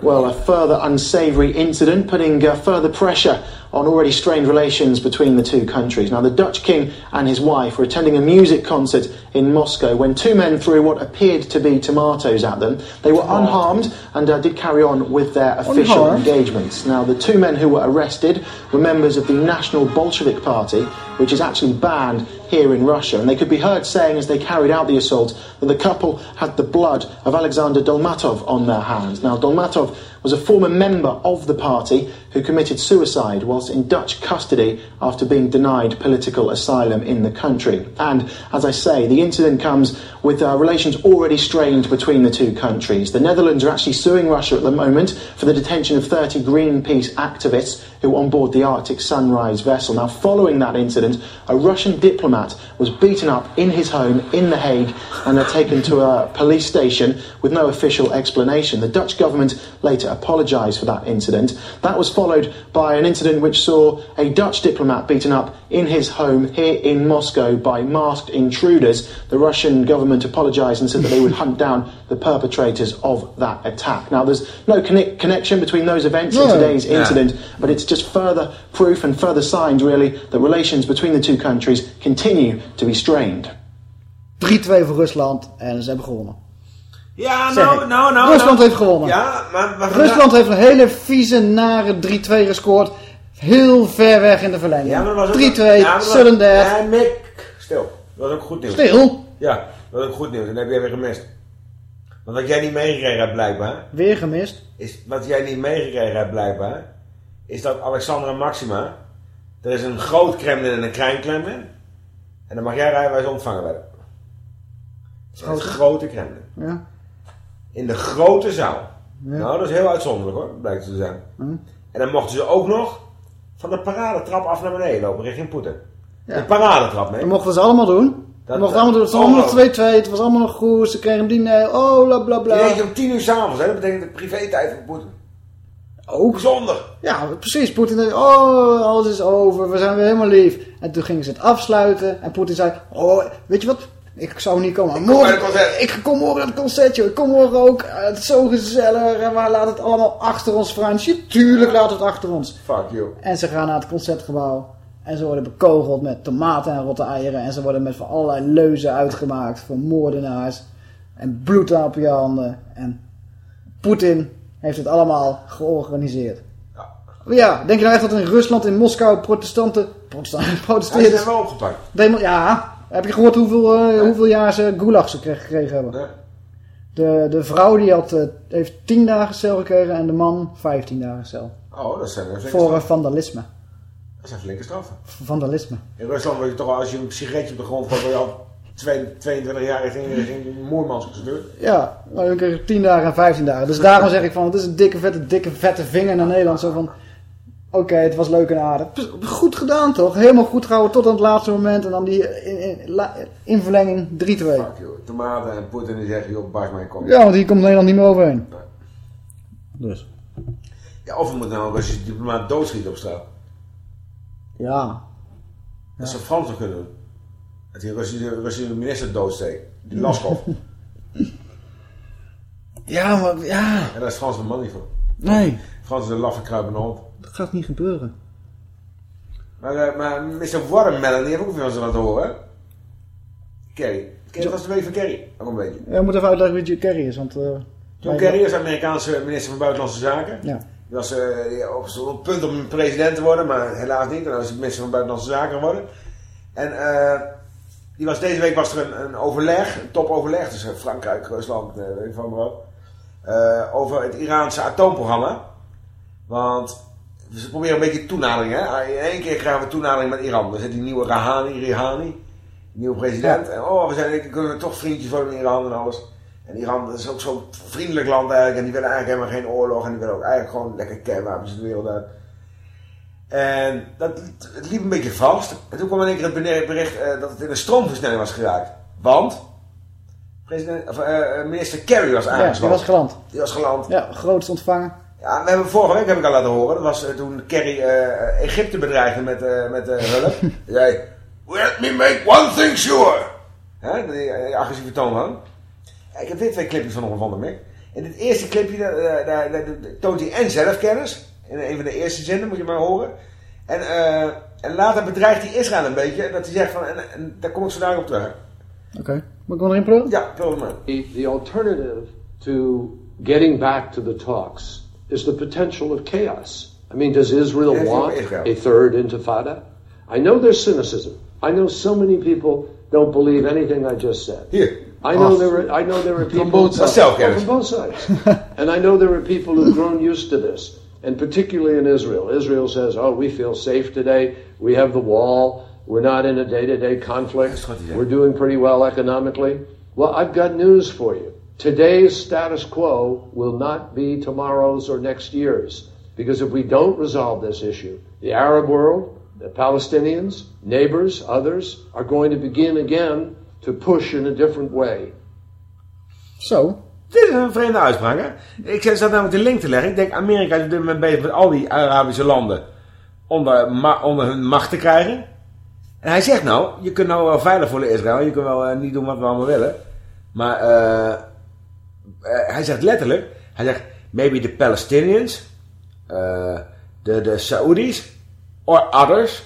Well, a further unsavoury incident putting uh, further pressure on already strained relations between the two countries. Now, the Dutch king and his wife were attending a music concert in Moscow when two men threw what appeared to be tomatoes at them. They were unharmed and uh, did carry on with their official Unharmed? engagements. Now, the two men who were arrested were members of the National Bolshevik Party, which is actually banned here in Russia. And they could be heard saying as they carried out the assault that the couple had the blood of Alexander Dolmatov on their hands. Now, Dolmatov was a former member of the party who committed suicide whilst in Dutch custody after being denied political asylum in the country. And as I say, the incident comes with uh, relations already strained between the two countries. The Netherlands are actually suing Russia at the moment for the detention of 30 Greenpeace activists who were on board the Arctic Sunrise vessel. Now, following that incident, a Russian diplomat was beaten up in his home in The Hague and taken to a police station with no official explanation. The Dutch government later apologised for that incident. That was followed by an incident which saw a Dutch diplomat beaten up in his home here in Moscow by masked intruders. The Russian government apologised and said that they would hunt down the perpetrators of that attack. Now, there's no conne- connection between those events and today's Yeah. incident, but it's just further proof and further signs, really, that relations between the two countries continue to be strained. 3-2 voor Rusland en ze hebben gewonnen. Ja, nou, nou, nou. Rusland nou. heeft gewonnen. Ja, maar... maar Rusland heeft een hele vieze, nare 3-2 gescoord. Heel ver weg in de verlenging. Ja, maar dat was 3-2, ook- ja, death. Ja, Mick, stil. Dat was ook goed nieuws. Stil? Ja, dat was ook goed nieuws. En dat heb jij weer gemist. Want wat jij niet meegekregen hebt blijkbaar... Weer gemist. Is, wat jij niet meegekregen hebt blijkbaar... Is dat Alexandra Maxima... Er is een groot Kremlin en een klein Kremlin. En dan mag jij rijwijs ontvangen werden. Dat is een grote Kremlin. Ja. In de grote zaal. Ja. Nou, dat is heel uitzonderlijk hoor, blijkt het te zijn. Hm. En dan mochten ze ook nog van de paradetrap af naar beneden lopen richting Poetin. Ja. De paradetrap, mee. Dat mochten ze allemaal doen. Dat mochten allemaal doen. Het was allemaal nog 2-2. Het was allemaal nog goed. Ze kregen een diner. Oh, bla bla bla. Je om tien uur s'avonds? Dat betekent de privé-tijd van Poetin. Ook. Bijzonder. Ja, precies. Poetin zei, oh, alles is over. We zijn weer helemaal lief. En toen gingen ze het afsluiten. En Poetin zei, oh, weet je wat? Ik zou niet komen. kom morgen, concert. ik kom morgen naar het concert, joh. Ik kom morgen ook. Eh, Het is zo gezellig. En we laten het allemaal achter ons, Fransje. Tuurlijk we het achter ons. Fuck you. En ze gaan naar het concertgebouw. En ze worden bekogeld met tomaten en rotte eieren. En ze worden met van allerlei leuzen uitgemaakt voor moordenaars. En bloed op je handen. En Poetin heeft het allemaal georganiseerd. Ja, denk je nou echt dat in Rusland, in Moskou, protestanten... Protestanten, is protesteerders... er wel opgepakt. Demo- ja, Heb je gehoord hoeveel, eh, hoeveel jaar ze gulag ze gekregen hebben? De, de vrouw die had, eh, heeft 10 dagen cel gekregen en de man 15 dagen cel. Oh, dat zijn flinke Voor eh, vandalisme. Dat zijn flinke straffen. Vandalisme. In Rusland word je toch al, als je een sigaretje op de grond gooit, word je al twee- 22 jaar richting, richting Moermans gestuurd. Ja, maar dan kreeg je 10 dagen en 15 dagen. Dus daarom zeg ik van, het is een dikke vette, dikke vette vinger naar Nederland. Zo van, oké, het was leuk en aardig. Goed gedaan toch? Helemaal goed gehouden tot aan het laatste moment. En dan die in, in, verlenging 3-2. Tomaten en Poetin die zeggen, joh, barst mijn kop. Ja, want hier komt Nederland niet meer overheen. Dus. Ja, of we moeten nou als je diplomaat doodschieten op straat. Ja. Dat zou Frans nog kunnen doen. Dat die Russische, Russische minister doodsteekt. Die Laskov. Ja, maar ja. En daar is Frans een man niet voor. Nee. Frans is een laffe kruipende hond. Dat gaat niet gebeuren. Maar, eh, maar Mr. Watermelon, die heeft ook veel van ze laten horen. Kerry. Kerry was de week van Kerry. Ook een beetje. Ja, we moeten even uitleggen wie John Kerry is. Want, eh, John Kerry is Amerikaanse minister van Buitenlandse Zaken. Ja. Die was eh, op zo'n punt om president te worden, maar helaas niet. En dan is hij minister van Buitenlandse Zaken geworden. En eh, die was, deze week was er een, een overleg, een topoverleg tussen Frankrijk, Rusland, eh, weet ik van wat. eh, over het Iraanse atoomprogramma. Want ze proberen een beetje toenadering. Hè? In één keer krijgen we toenadering met Iran. Er zit die nieuwe Rahani, Rihani, nieuwe president. En oh, we zijn, kunnen we toch vriendjes worden in Iran en alles. En Iran is ook zo'n vriendelijk land eigenlijk. En die willen eigenlijk helemaal geen oorlog. En die willen ook eigenlijk gewoon lekker kernwapens de wereld uit. En dat het liep een beetje vast. En toen kwam in één keer het bericht- eh, dat het in een stroomversnelling was geraakt. Want president, of, eh, minister Kerry was Ja, aangesloten. die was geland. Die was geland. Ja, grootst ontvangen. Ja, we hebben vorige week heb ik al laten horen. Dat was eh, toen Kerry eh, Egypte bedreigde met, eh met eh, hulp. Hij zei, let me make one thing sure. Hè, die, eh, die agressieve toon van. Ja, ik heb dit twee clipjes van nog van de Mick. In dit eerste clipje daar, daar, daar- daar toont hij en zelfkennis. In een van de eerste zinnen, moet je maar horen. En, eh, en later bedreigt hij Israël een beetje. Dat hij zegt van, en, en daar kom ik zo dadelijk op terug. Oké. Moet ik wel erin pleuren? Ja, hem maar. The, the alternative to getting back to the talks is the potential of chaos. I mean, does Israel Yes, want Israel. a third intifada? I know there's cynicism. I know so many people don't believe anything I just said. Here. I know Oh. there are, I know there are people From both sides. Oh, from both sides. and I know there are people who've grown used to this, and particularly in Israel. Israel says, "Oh, we feel safe today. We have the wall. We're not in a day-to-day conflict. We're doing pretty well economically." Well, I've got news for you. Today's status quo will not be tomorrow's or next year's. Because if we don't resolve this issue, the Arab world, the Palestinians, neighbors, others, are going to begin again to push in a different way. Zo. Dit is een vreemde uitspraak, hè? Ik zat namelijk de link te leggen. Ik denk, Amerika is op dit moment bezig met al die Arabische landen onder, onder hun macht te krijgen. En hij zegt nou, je kunt nou wel veilig voelen Israël. Je kunt wel eh, niet doen wat we allemaal willen. Maar eh, eh, hij zegt letterlijk, hij zegt, maybe the Palestinians, de, de Saudis, or others,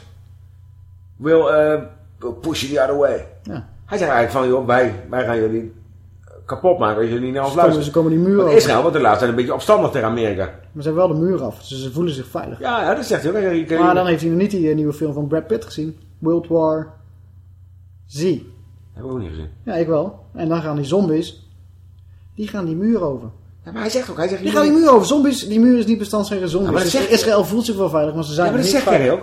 will push you the other way. Ja. Hij zegt eigenlijk van, joh, wij, wij gaan jullie kapot maken als jullie niet naar ons Ze komen- luisteren. ze komen die muur over. Israël wordt de laatste tijd een beetje opstandig tegen Amerika. Maar ze hebben wel de muur af. Dus ze voelen zich veilig. Ja, ja dat zegt hij ook. Je Maar dan heeft hij nog niet die eh, nieuwe film van Brad Pitt gezien. World War Z. Hebben we ook niet gezien. Ja, ik wel. En dan gaan die zombies, die gaan die muur over. Ja, maar hij zegt ook, hij zegt... Die gaan die muur over. Zombies, die muur is niet bestand tegen zombies. Ja, maar Dus zegt- Israël voelt zich wel veilig, maar ze zijn Ja, maar dat niet zegt veilig. ook.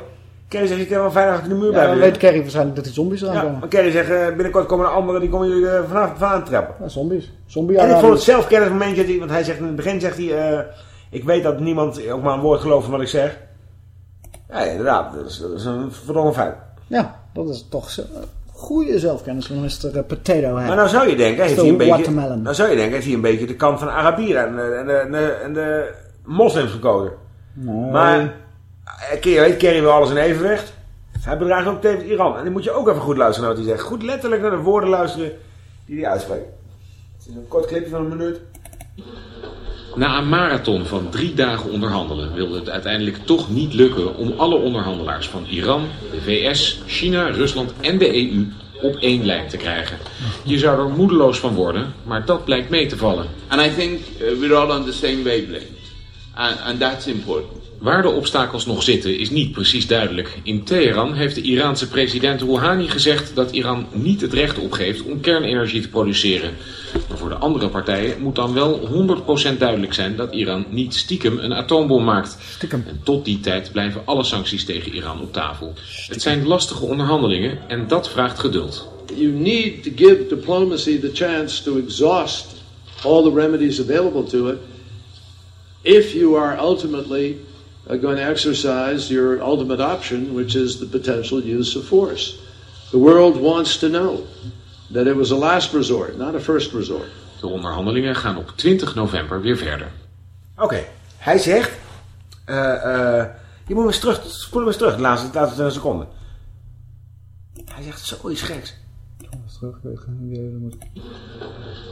Kerry zegt, je kan wel veilig achter de muur Ja, blijven dan weet. Kerry waarschijnlijk dat die zombies eraan Ja, komen. maar Kerry zegt, eh, binnenkort komen er anderen, die komen jullie uh, vanaf vandaan trappen. Ja, zombies. Zombie En ik vond het Arabiërs. zelf kennis momentje, dat hij- want hij zegt in het begin, zegt hij, eh, ik weet dat niemand ook maar een woord gelooft van wat ik zeg. Ja, inderdaad, dat is, dat is een verdrongen feit. Ja, dat is toch zo. Goede zelfkennis van Mr. Potato Head. Maar nou zou je denken, heeft hij een beetje, nou zou je denken, heeft hij een beetje de kant van de Arabieren en, de- en, de, en, de, en de moslims gekozen. Nee. Maar, eh, weet, Kerry wil alles in evenwicht. Hij bedreigt ook tegen Iran. En dan moet je ook even goed luisteren naar wat hij zegt. Goed letterlijk naar de woorden luisteren die hij uitspreekt. Het is een kort clipje van een minuut. Na een marathon van drie dagen onderhandelen wilde het uiteindelijk toch niet lukken om alle onderhandelaars van Iran, de VS, China, Rusland en de EU op één lijn te krijgen. Je zou er moedeloos van worden, maar dat blijkt mee te vallen. And I think uh, we're all on the same wavelength. And, and that's important. Waar de obstakels nog zitten is niet precies duidelijk. In Teheran heeft de Iraanse president Rouhani gezegd dat Iran niet het recht opgeeft om kernenergie te produceren. Maar voor de andere partijen moet dan wel 100% duidelijk zijn dat Iran niet stiekem een atoombom maakt. En tot die tijd blijven alle sancties tegen Iran op tafel. Het zijn lastige onderhandelingen en dat vraagt geduld. You need to give diplomacy the chance to exhaust all the remedies available to it if you are ultimately uh, going to exercise your ultimate option, which is the potential use of force. The world wants to know that it was a last resort, not a first resort. De onderhandelingen gaan op 20 november weer verder. Oké, hij zegt... eh eh je moet eens terug, spoel hem eens terug, de laatste, de laatste seconde. Hij zegt zoiets geks. Terug, ik weet niet wie er moet.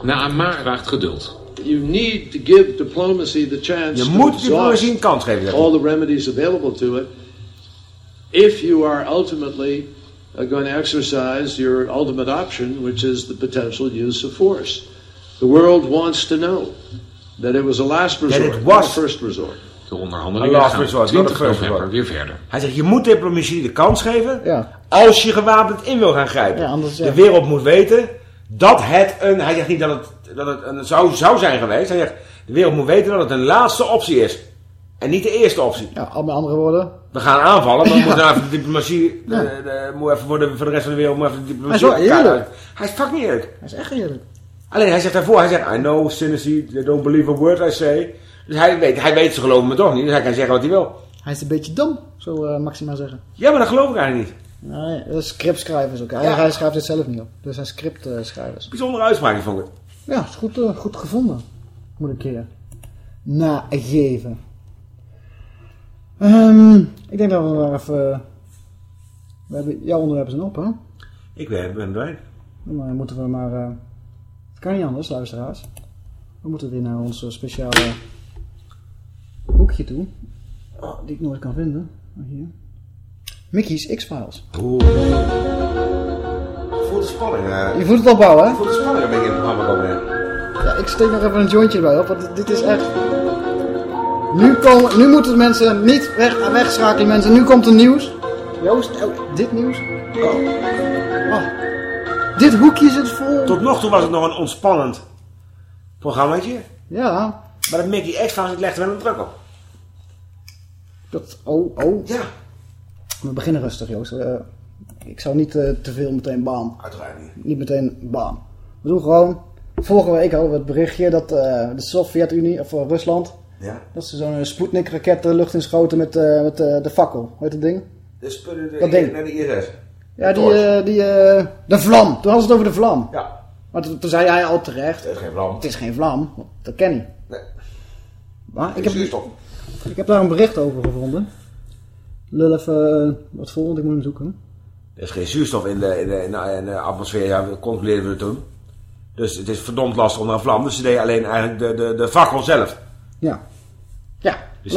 Naama vraagt geduld. You need to give diplomacy the chance Je to moet diplomatie een kans geven. all the remedies available to it if you are ultimately uh, going to exercise your ultimate option, which is the potential use of force. The world wants to know that it was a last it resort, not a first resort. De onderhandelingen gaan op resort, not 20 a first november weer verder. Hij zegt, je moet diplomatie de kans geven Ja. als je gewapend in wil gaan grijpen. Ja, anders, ja. De wereld moet weten dat het een... Hij zegt niet dat het, dat het een zou, zou zijn geweest. Hij zegt, de wereld moet weten dat het een laatste optie is. En niet de eerste optie. Ja, al met andere woorden. We gaan aanvallen, maar we Ja. moeten nou even de diplomatie... De, de, moet even voor, de, voor de rest van de wereld moet even de Hij diplomatie... is wel eerlijk. uit. Hij is fucking eerlijk. Hij is echt eerlijk. Alleen hij zegt daarvoor, hij zegt, I know cynici, they don't believe a word I say. Dus hij weet, hij weet ze geloven me toch niet, dus hij kan zeggen wat hij wil. Hij is een beetje dom, zo eh, Maxima zeggen. Ja, maar dat geloof ik eigenlijk niet. Nee, dat is scriptschrijvers ook. Hij, Ja. hij schrijft het zelf niet op. Dus hij is scriptschrijvers. Bijzondere uitspraak vond ik. Ja, is goed, eh, goed gevonden. Moet ik keer nageven. Ehm, ik denk dat we maar even... We hebben, jouw onderwerpen zijn op, hè? Ik ben, ben blij. Dan moeten we maar... eh, het kan niet anders, luisteraars. We moeten weer naar ons eh, speciale toe. Oh, die ik nooit kan vinden. Oh, hier. Mickey's X-Files. Oeh. Voelt de spanning. Je voelt het opbouwen, hè? Voelt de spanning een beetje in het programma komen. Ja, ik steek nog even een jointje erbij op, want dit- is echt... Nu, komen, nu moeten mensen niet weg, wegschakelen, mensen. Nu komt er nieuws. Joost, oh, dit nieuws? Oh. Oh. Dit hoekje zit vol. Tot nog toe was het nog een ontspannend programmaatje. Ja. Maar dat Mickey X-Files, het legde wel een druk op. Dat, oh, oh. Ja. We beginnen rustig, Joost. Eh, ik zou niet eh, te veel meteen bam. Uiteraard niet. Niet meteen bam. We doen gewoon... Vorige week hadden we het berichtje dat eh, de Sovjet-Unie, of Rusland... Ja. Dat ze zo'n Sputnik-raket de lucht inschoten met, met de fakkel. Hoe heet dat ding? De de, Dat ding. naar de ISS. Ja, die, die de vlam. Toen hadden ze het over de vlam. Ja. Maar toen, toen zei hij al terecht. Het is geen vlam. Het is geen vlam. Dat ken hij. Nee. Maar ik heb, zuurstof. Ik heb daar een bericht over gevonden. Lul even eh, wat vol, want ik moet hem zoeken. Er is geen zuurstof in de, in de, in de, in de atmosfeer, ja, dat controleerden we toen. Dus het is verdomd lastig onder een vlam. Dus ze deden alleen eigenlijk de, de, de fakkel zelf. Ja. Ja. Dus-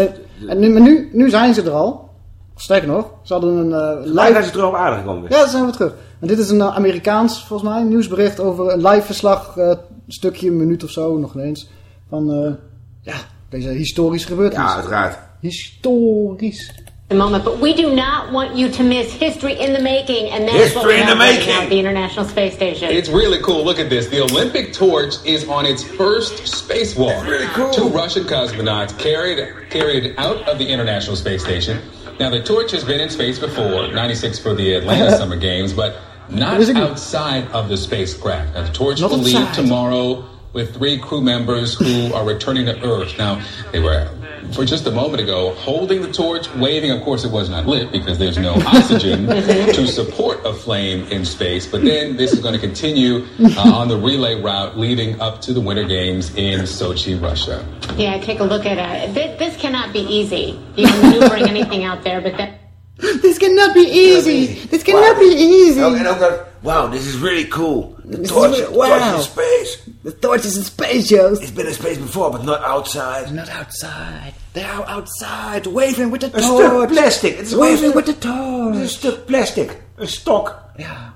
en nu, maar nu, nu zijn ze er al. Sterker nog, ze hadden een eh, Live zijn ze terug op aarde gekomen. Ja, daar zijn we terug. En dit is een eh, Amerikaans, volgens mij, nieuwsbericht over een live verslag, een stukje, een minuut of zo, nog eens, van ja, deze historisch gebeurtenis. Ja, uiteraard. Historisch. the moment, but we do not want you to miss history in the making, and that's what History we in the making. at the International Space Station. It's really cool. Look at this. The Olympic torch is on its first spacewalk. really cool. Two Russian cosmonauts carried carried it out of the International Space Station. Now the torch has been in space before, 96 for the Atlanta Summer Games, but not outside of the spacecraft. Now the torch Not will leave tomorrow with three crew members who are returning to Earth. Now they were for just a moment ago holding the torch, waving. Of course, it was not lit because there's no oxygen to support a flame in space. But then this is going to continue uh, on the relay route leading up to the Winter Games in Sochi, Russia. Yeah, take a look at it. This, this cannot be easy. You know, maneuvering anything out there, but that. This cannot be easy. This cannot be easy. En ook, en ook dat, wow, this is really cool. The This torch, really- torch wow. in space. The torch is in space, Joost. It's been in space before, but not outside. Not outside. They are outside, waving with the Een torch. stuk plastic. Is Waving with the Het is torch. een stuk plastic. Een stok. Ja.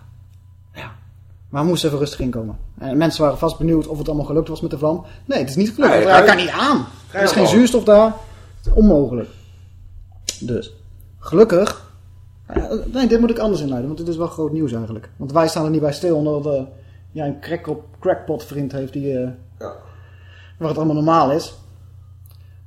Ja. Maar we moesten even rustig inkomen. En mensen waren vast benieuwd of het allemaal gelukt was met de vlam. Nee, het is niet gelukt. Nee, hij kan niet aan. Er is geen zuurstof daar. Het is onmogelijk. Dus, gelukkig... ja, nee, dit moet ik anders inleiden, want dit is wel groot nieuws eigenlijk. Want wij staan er niet bij stil, omdat eh, jij een crackpot, crackpot vriend heeft die... eh, Waar het allemaal normaal is.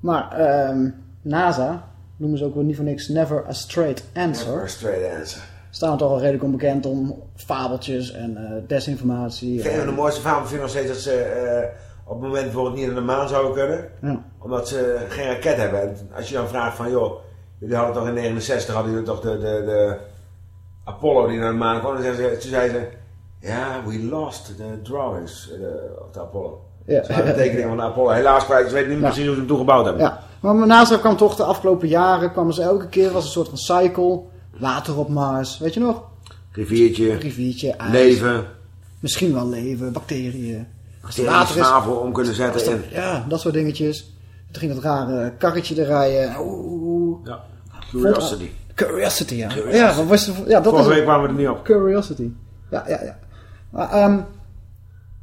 Maar ehm, NASA noemen ze ook wel niet voor niks never a straight answer. Never a straight answer. Staan toch al redelijk onbekend om fabeltjes en eh, desinformatie. Ik de mooiste verhalen vind ik nog steeds dat ze eh, op het moment bijvoorbeeld niet naar de maan zouden kunnen. Ja. Omdat ze geen raket hebben. En als je dan vraagt van, joh, jullie hadden toch in 69 hadden jullie toch de, de, de Apollo die naar de maan kwam. En ze, toen zei ze, ja, we lost the drawings uh, of de Apollo. Ja. Hadden de tekeningen van de Apollo. Helaas kwijt, ze weten niet precies hoe ze hem toegebouwd hebben. Ja, maar NASA kwam toch de afgelopen jaren, kwamen ze elke keer, was een soort van cycle. Water op Mars, weet je nog? Riviertje, Riviertje, ijs. leven. Misschien wel leven, bacteriën. Als Die een snavel om kunnen zetten in. Ja, dat soort dingetjes. Toen ging dat rare karretje er rijden. Oeh. Ja. Curiosity. Curiosity, ja. Curiosity. Ja, wat was ja, dat Vorige is week kwamen we er niet op. Curiosity. Ja, ja, ja. Maar, ehm,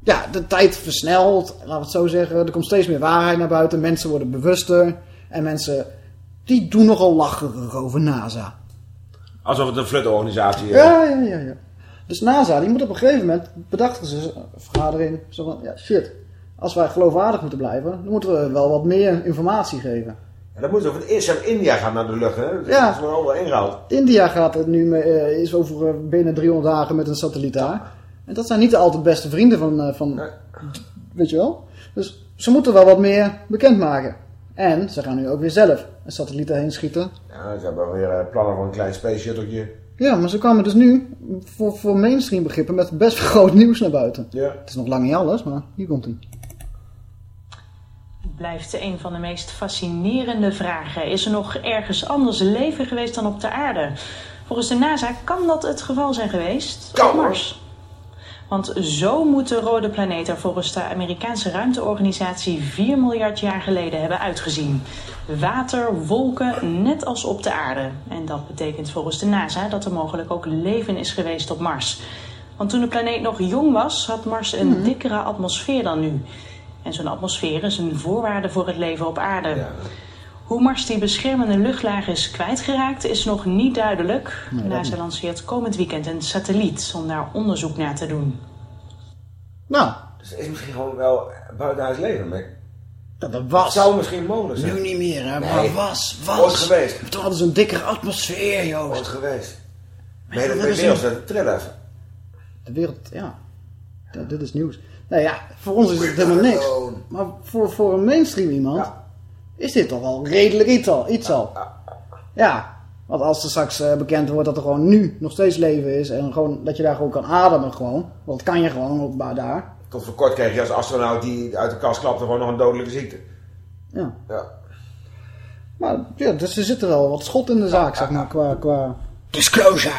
ja, de tijd versnelt, laten we het zo zeggen. Er komt steeds meer waarheid naar buiten. Mensen worden bewuster. En mensen, die doen nogal lacherig over NASA. Alsof het een flutorganisatie is. Ja, ja, ja, ja. Dus NASA, die moet op een gegeven moment, bedachten ze een vergadering, zo van, ja, shit. Als wij geloofwaardig moeten blijven, dan moeten we wel wat meer informatie geven. En dat moet zo. Want eerst India gaat naar de lucht, hè? Dat Ja. is wel overal ingehaald. India gaat er nu eh, is over eh, binnen 300 dagen met een satelliet daar. En dat zijn niet de altijd beste vrienden van, eh, van weet je wel. Dus ze moeten wel wat meer bekendmaken. En ze gaan nu ook weer zelf een satelliet erheen schieten. Ja, ze hebben weer plannen voor een klein space shuttletje. Ja, maar ze kwamen dus nu voor, voor mainstream begrippen met best groot nieuws naar buiten. Ja. Het is nog lang niet alles, maar hier komt ie. Blijft een van de meest fascinerende vragen. Is er nog ergens anders leven geweest dan op de aarde? Volgens de NASA kan dat het geval zijn geweest op Mars. Want zo moet de rode planeet er volgens de Amerikaanse ruimteorganisatie 4 miljard jaar geleden hebben uitgezien. Water, wolken, net als op de aarde. En dat betekent volgens de NASA dat er mogelijk ook leven is geweest op Mars. Want toen de planeet nog jong was, had Mars een dikkere atmosfeer dan nu. En zo'n atmosfeer is een voorwaarde voor het leven op aarde. Hoe Mars die beschermende luchtlaag is kwijtgeraakt is nog niet duidelijk. Nee, dat NASA lanceert komend weekend een satelliet om daar onderzoek naar te doen. Nou. Dus is misschien gewoon wel buitenhuis leven, maar... Dat, dat was. Het zou misschien mogelijk zijn. Nu niet meer, hè? Nee. Maar was, was. Ooit geweest. Toen hadden ze een dikkere atmosfeer, Joost. Ooit geweest. Maar Nee, dat dat weet is je een- als dat trillen even. De wereld, ja. Ja, dit is nieuws. Nou ja, voor ons is het helemaal niks. Maar voor, voor een mainstream iemand is dit toch wel redelijk iets al. Iets al. Ja, want als er straks eh, bekend wordt dat er gewoon nu nog steeds leven is en gewoon, dat je daar gewoon kan ademen gewoon. Want dat kan je gewoon op, daar. Tot voor kort kreeg je als astronaut die uit de kast klapte gewoon nog een dodelijke ziekte. Ja. Ja. Maar ja, dus er zit er wel wat schot in de zaak, zeg maar, qua, qua disclosure.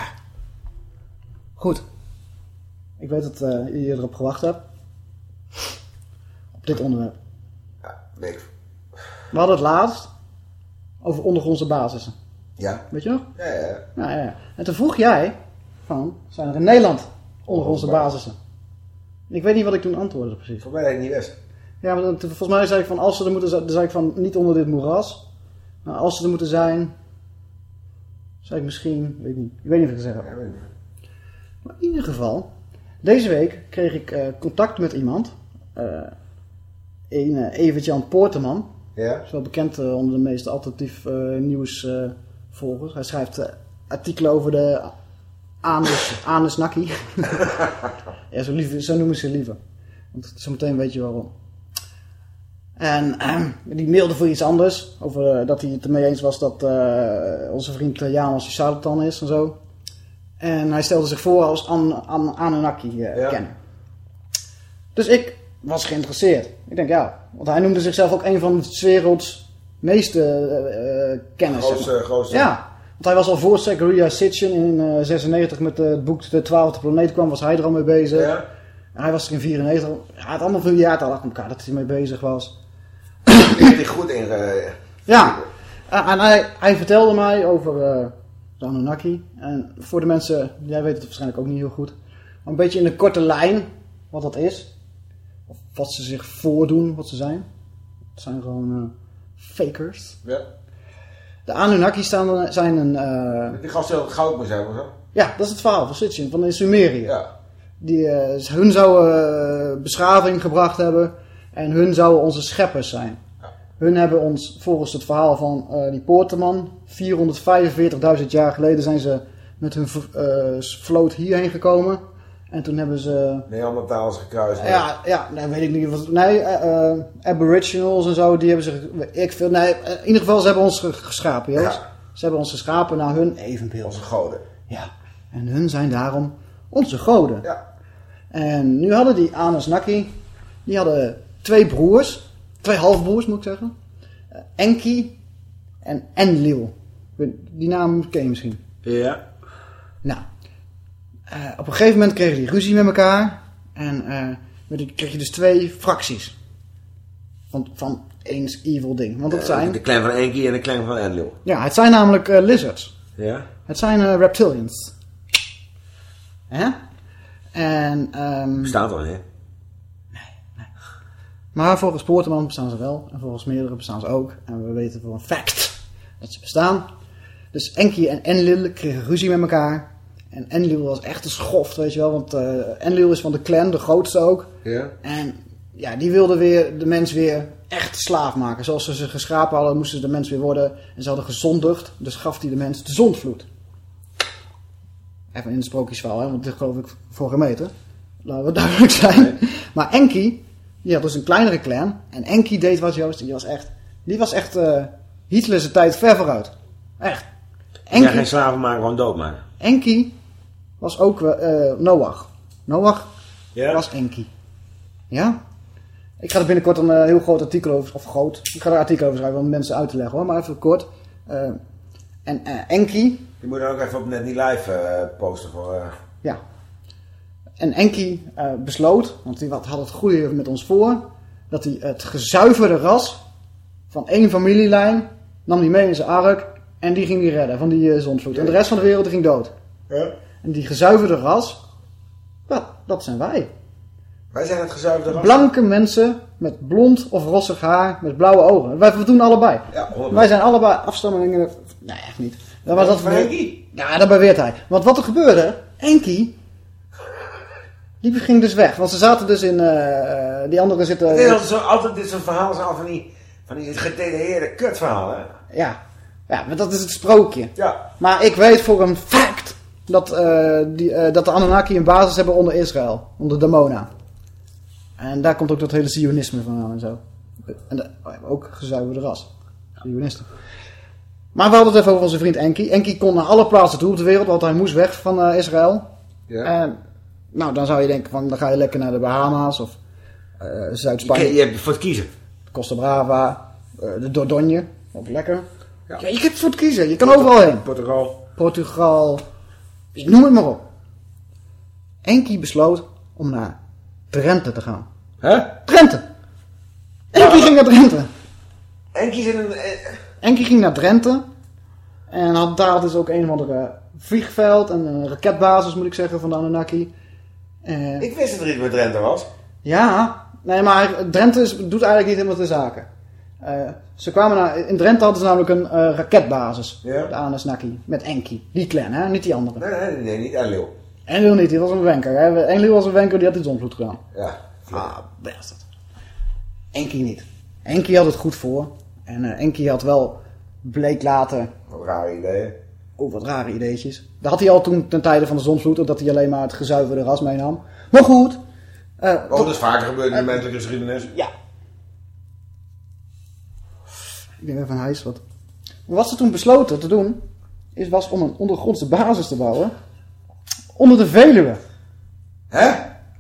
Goed. Ik weet dat eh, je erop gewacht hebt. Dit onderwerp. Nee. We hadden het laatst over ondergrondse basissen. Ja. Weet je nog? Ja, ja. Nou, ja, ja. En toen vroeg jij van, zijn er in Nederland ondergrondse basissen? Ik weet niet wat ik toen antwoordde precies. Voor mij dat ik niet wist. Ja, maar dan- volgens mij zei ik van, als ze er moeten zijn, zei ik van, niet onder dit moeras. Maar als ze er moeten zijn, zei ik misschien, weet ik niet. Ik weet niet wat ik zeg. Maar in ieder geval, deze week kreeg ik eh, contact met iemand. eh een eh, Evert-Jan Poorteman. Ja. Is wel bekend eh, onder de meeste alternatief eh, nieuwsvolgers. Hij schrijft artikelen over de anus, anus nakkie. ja, zo, lief, zo noemen ze liever. Want zometeen weet je waarom. En ehm, die mailde voor iets anders. Over dat hij het ermee eens was dat onze vriend uh, Janos charlatan is en zo. En hij stelde zich voor als An An Anunnaki eh kenner. Dus ik was geïnteresseerd. Ik denk ja, want hij noemde zichzelf ook een van de werelds meeste eh, eh, kenners. zeg Grootste- maar. grootste. Ja, want hij was al voor Zachariah Sitchin in eh 96 met het boek De Twaalfde Planeet kwam, was hij er al mee bezig. En hij was er in 94. Hij had allemaal veel jaartallen achter elkaar dat hij mee bezig was. Ik heb die goed in. eh, Ja, en hij, hij vertelde mij over eh de Anunnaki. En voor de mensen, jij weet het waarschijnlijk ook niet heel goed. Maar een beetje in de korte lijn wat dat is. Of wat ze zich voordoen, wat ze zijn. Het zijn gewoon eh, fakers. Ja. De Anunnaki staan, zijn een... eh, Die gast die het goud hebben of zo. ja, dat is het verhaal van Sitchin, van in Sumerië. Ja. Die, eh, hun zouden beschaving gebracht hebben en hun zouden onze scheppers zijn. Hun hebben ons, volgens het verhaal van die poorterman, 445.000 jaar geleden zijn ze met hun eh, vloot hierheen gekomen. En toen hebben ze... Neandertalers gekruist. Ja, ja, nee, weet ik niet. Wat, nee, eh, eh, aboriginals en zo, die hebben ze... Ik veel, nee, eh, in ieder geval, ze hebben ons ge- geschapen, Joost. Ja. Ze hebben ons geschapen naar hun evenbeeld. Onze goden. Ja. En hun zijn daarom onze goden. Ja. En nu hadden die Anunnaki, die hadden twee broers, twee halfbroers moet ik zeggen. Enki en Enlil. Die naam ken je misschien. Ja. Nou, eh, op een gegeven moment kregen die ruzie met elkaar. En die kreeg je dus twee fracties. Van, van één evil ding. Want dat zijn... De clan van Enki en de clan van Enlil. Ja, het zijn namelijk eh, lizards. Ja. Het zijn reptilians. Hè? En, ehm, Bestaat al, hè? maar volgens Poorterman bestaan ze wel. En volgens meerdere bestaan ze ook. En we weten voor een fact dat ze bestaan. Dus Enki en Enlil kregen ruzie met elkaar. En Enlil was echt een schoft, weet je wel. Want eh Enlil is van de clan, de grootste ook. Ja. En ja, die wilden weer de mens weer echt slaaf maken. Zoals ze ze geschapen hadden, moesten ze de mens weer worden. En ze hadden gezondigd, dus gaf hij de mens de zondvloed. Even in het sprookjesverhaal, hè, want dit geloof ik voor gemeten. Laten we duidelijk zijn. Maar Enki, die had dus een kleinere clan. En Enki deed wat Joost, die was echt, die was echt Hitler zijn tijd ver vooruit. Echt. Ja, geen slaven maken, gewoon doodmaken. Enki was ook eh Noach. Noach was Enki. Ja? Ik ga er binnenkort een eh, heel groot artikel over, of groot, ik ga er een artikel over schrijven om mensen uit te leggen hoor, maar even kort. Eh, en Enki, Je moet dan ook even op net niet live posten voor... ja. En Enki besloot, want hij had het goede met ons voor, dat hij het gezuiverde ras van één familielijn nam hij mee in zijn ark en die ging hij redden van die zondvloed. En de rest van de wereld die ging dood. Ja. En die gezuiverde ras, dat, dat zijn wij. Wij zijn het gezuiverde ras. Blanke mensen met blond of rossig haar met blauwe ogen. Wij doen allebei. Ja, 100%. Wij zijn allebei afstammelingen. Nee, echt niet. Dat was dat Van Enki? Ja, dat beweert hij. Want wat er gebeurde, Enki, die ging dus weg. Want ze zaten dus in, eh, die anderen zitten... Het is altijd zo, altijd dit soort verhalen zijn al van die, van die gedetailleerde kutverhalen. hè. Ja. ja, maar dat is het sprookje. Ja. Maar ik weet voor een fact dat, eh, die, eh, dat de Anunnaki een basis hebben onder Israël. Onder Damona. En daar komt ook dat hele Zionisme vandaan en zo. En de, oh, ja, ook gezuiverde ras. Zionisten. Maar we hadden het even over onze vriend Enki. Enki kon naar alle plaatsen toe op de wereld, want hij moest weg van eh, Israël. Ja. En, nou, dan zou je denken van, dan ga je lekker naar de Bahama's of eh, Je, Zuid-Spanje. je hebt voor het kiezen. Costa Brava, de Dordogne, ook lekker. Ja. je hebt voor het kiezen, je kan overal heen. Portugal. Portugal, noem het maar op. Enki besloot om naar Drenthe te gaan. Hè? Drenthe! Enki ging naar Drenthe. Enki zit in een... eh, Enki ging naar Drenthe. En had daar dus ook een of andere vliegveld en een raketbasis, moet ik zeggen, van de Anunnaki. Eh, Ik wist dat er iets met Drenthe was. ja, nee, maar Drenthe is- doet eigenlijk niet helemaal de zaken. Eh, ze kwamen naar, in Drenthe hadden ze namelijk een eh, raketbasis. Ja. De Anunnaki. Met Enki. Die clan, hè? niet die andere. Nee, nee, nee, niet Enlil. Enlil niet, die was een wenker. Hè? Enlil was een wenker, die had de zonvloed gedaan. Ja. Ah, bastard. Enki niet. Enki had het goed voor. En eh, Enki had wel, bleek later, Wat rare ideeën. ook wat rare ideetjes. Dat had hij al toen ten tijde van de zonvloed, dat hij alleen maar het gezuiverde ras meenam. Maar goed. Oh, dat is vaker gebeurd in de menselijke geschiedenis. Ja. Ik denk even van huis wat. Maar wat ze toen besloten te doen, is, was om een ondergrondse basis te bouwen. Onder de Veluwe. Hè?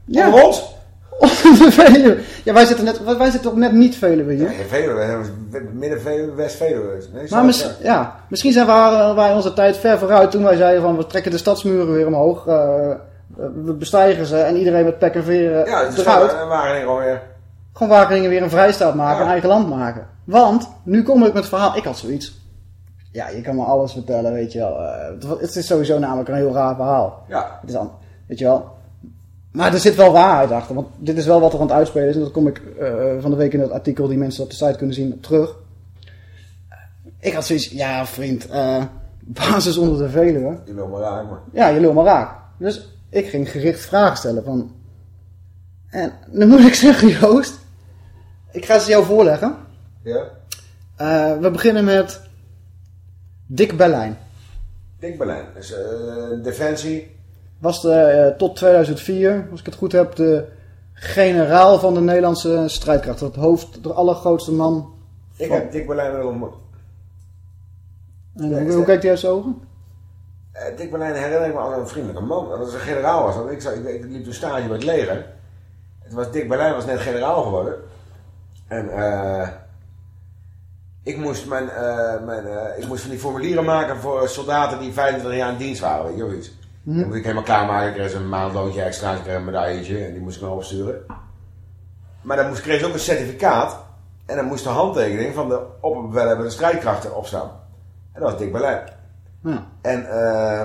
Ja. Onder ons? Onder de Veluwe. Ja, wij zitten, net, wij zitten toch net niet Veluwe hier. Nee, Veluwe. Midden Veluwe, West Veluwe. Nee, Maar mis, ja, misschien zijn wij, wij onze tijd ver vooruit toen wij zeiden van we trekken de stadsmuren weer omhoog. eh, we bestijgen ze en iedereen met pek en veren Ja, is eruit. gewoon, waren er gewoon weer. Gewoon Wageningen weer een vrijstaat maken, een eigen land maken. Want, nu kom ik met het verhaal, ik had zoiets. Ja, je kan me alles vertellen, weet je wel. Eh, het is sowieso namelijk een heel raar verhaal. Ja. Het is dan, weet je wel. Maar er zit wel waarheid achter, want dit is wel wat er aan het uitspelen is. En dat kom ik eh, van de week in het artikel die mensen op de site kunnen zien op terug. Ik had zoiets, ja vriend, eh, basis onder de Veluwe. Je wil maar raak, maar... Ja, je lul maar raak. Dus ik ging gericht vragen stellen van... En dan moet ik zeggen, Joost. Ik ga ze jou voorleggen. Ja? Eh, we beginnen met Dick Berlijn. Dick Berlijn. Dus eh, Defensie. Was de, eh, tot 2004, als ik het goed heb, de generaal van de Nederlandse strijdkracht. Het hoofd, de allergrootste man. Ik heb Dick Berlijn wel ontmoet. En hoe, hoe kijkt hij uit zijn ogen? Dick Berlijn herinner ik me als een vriendelijke man. Dat was een generaal was. Want ik, zag, ik, ik liep toen stage bij het leger. Het was Dick Berlijn was net generaal geworden. En eh ik moest mijn, eh, mijn eh, ik moest van die formulieren maken voor soldaten die 25 jaar in dienst waren, weet je wel iets. Mhm. Dan moet ik helemaal klaarmaken, ik kreeg een maandloontje extra, ik kreeg een medailletje en die moest ik dan opsturen. Maar dan moest, kreeg ze ook een certificaat en dan moest de handtekening van de opperbevelhebber de strijdkrachten opstaan. En dat was Dick Berlijn. Ja. En eh,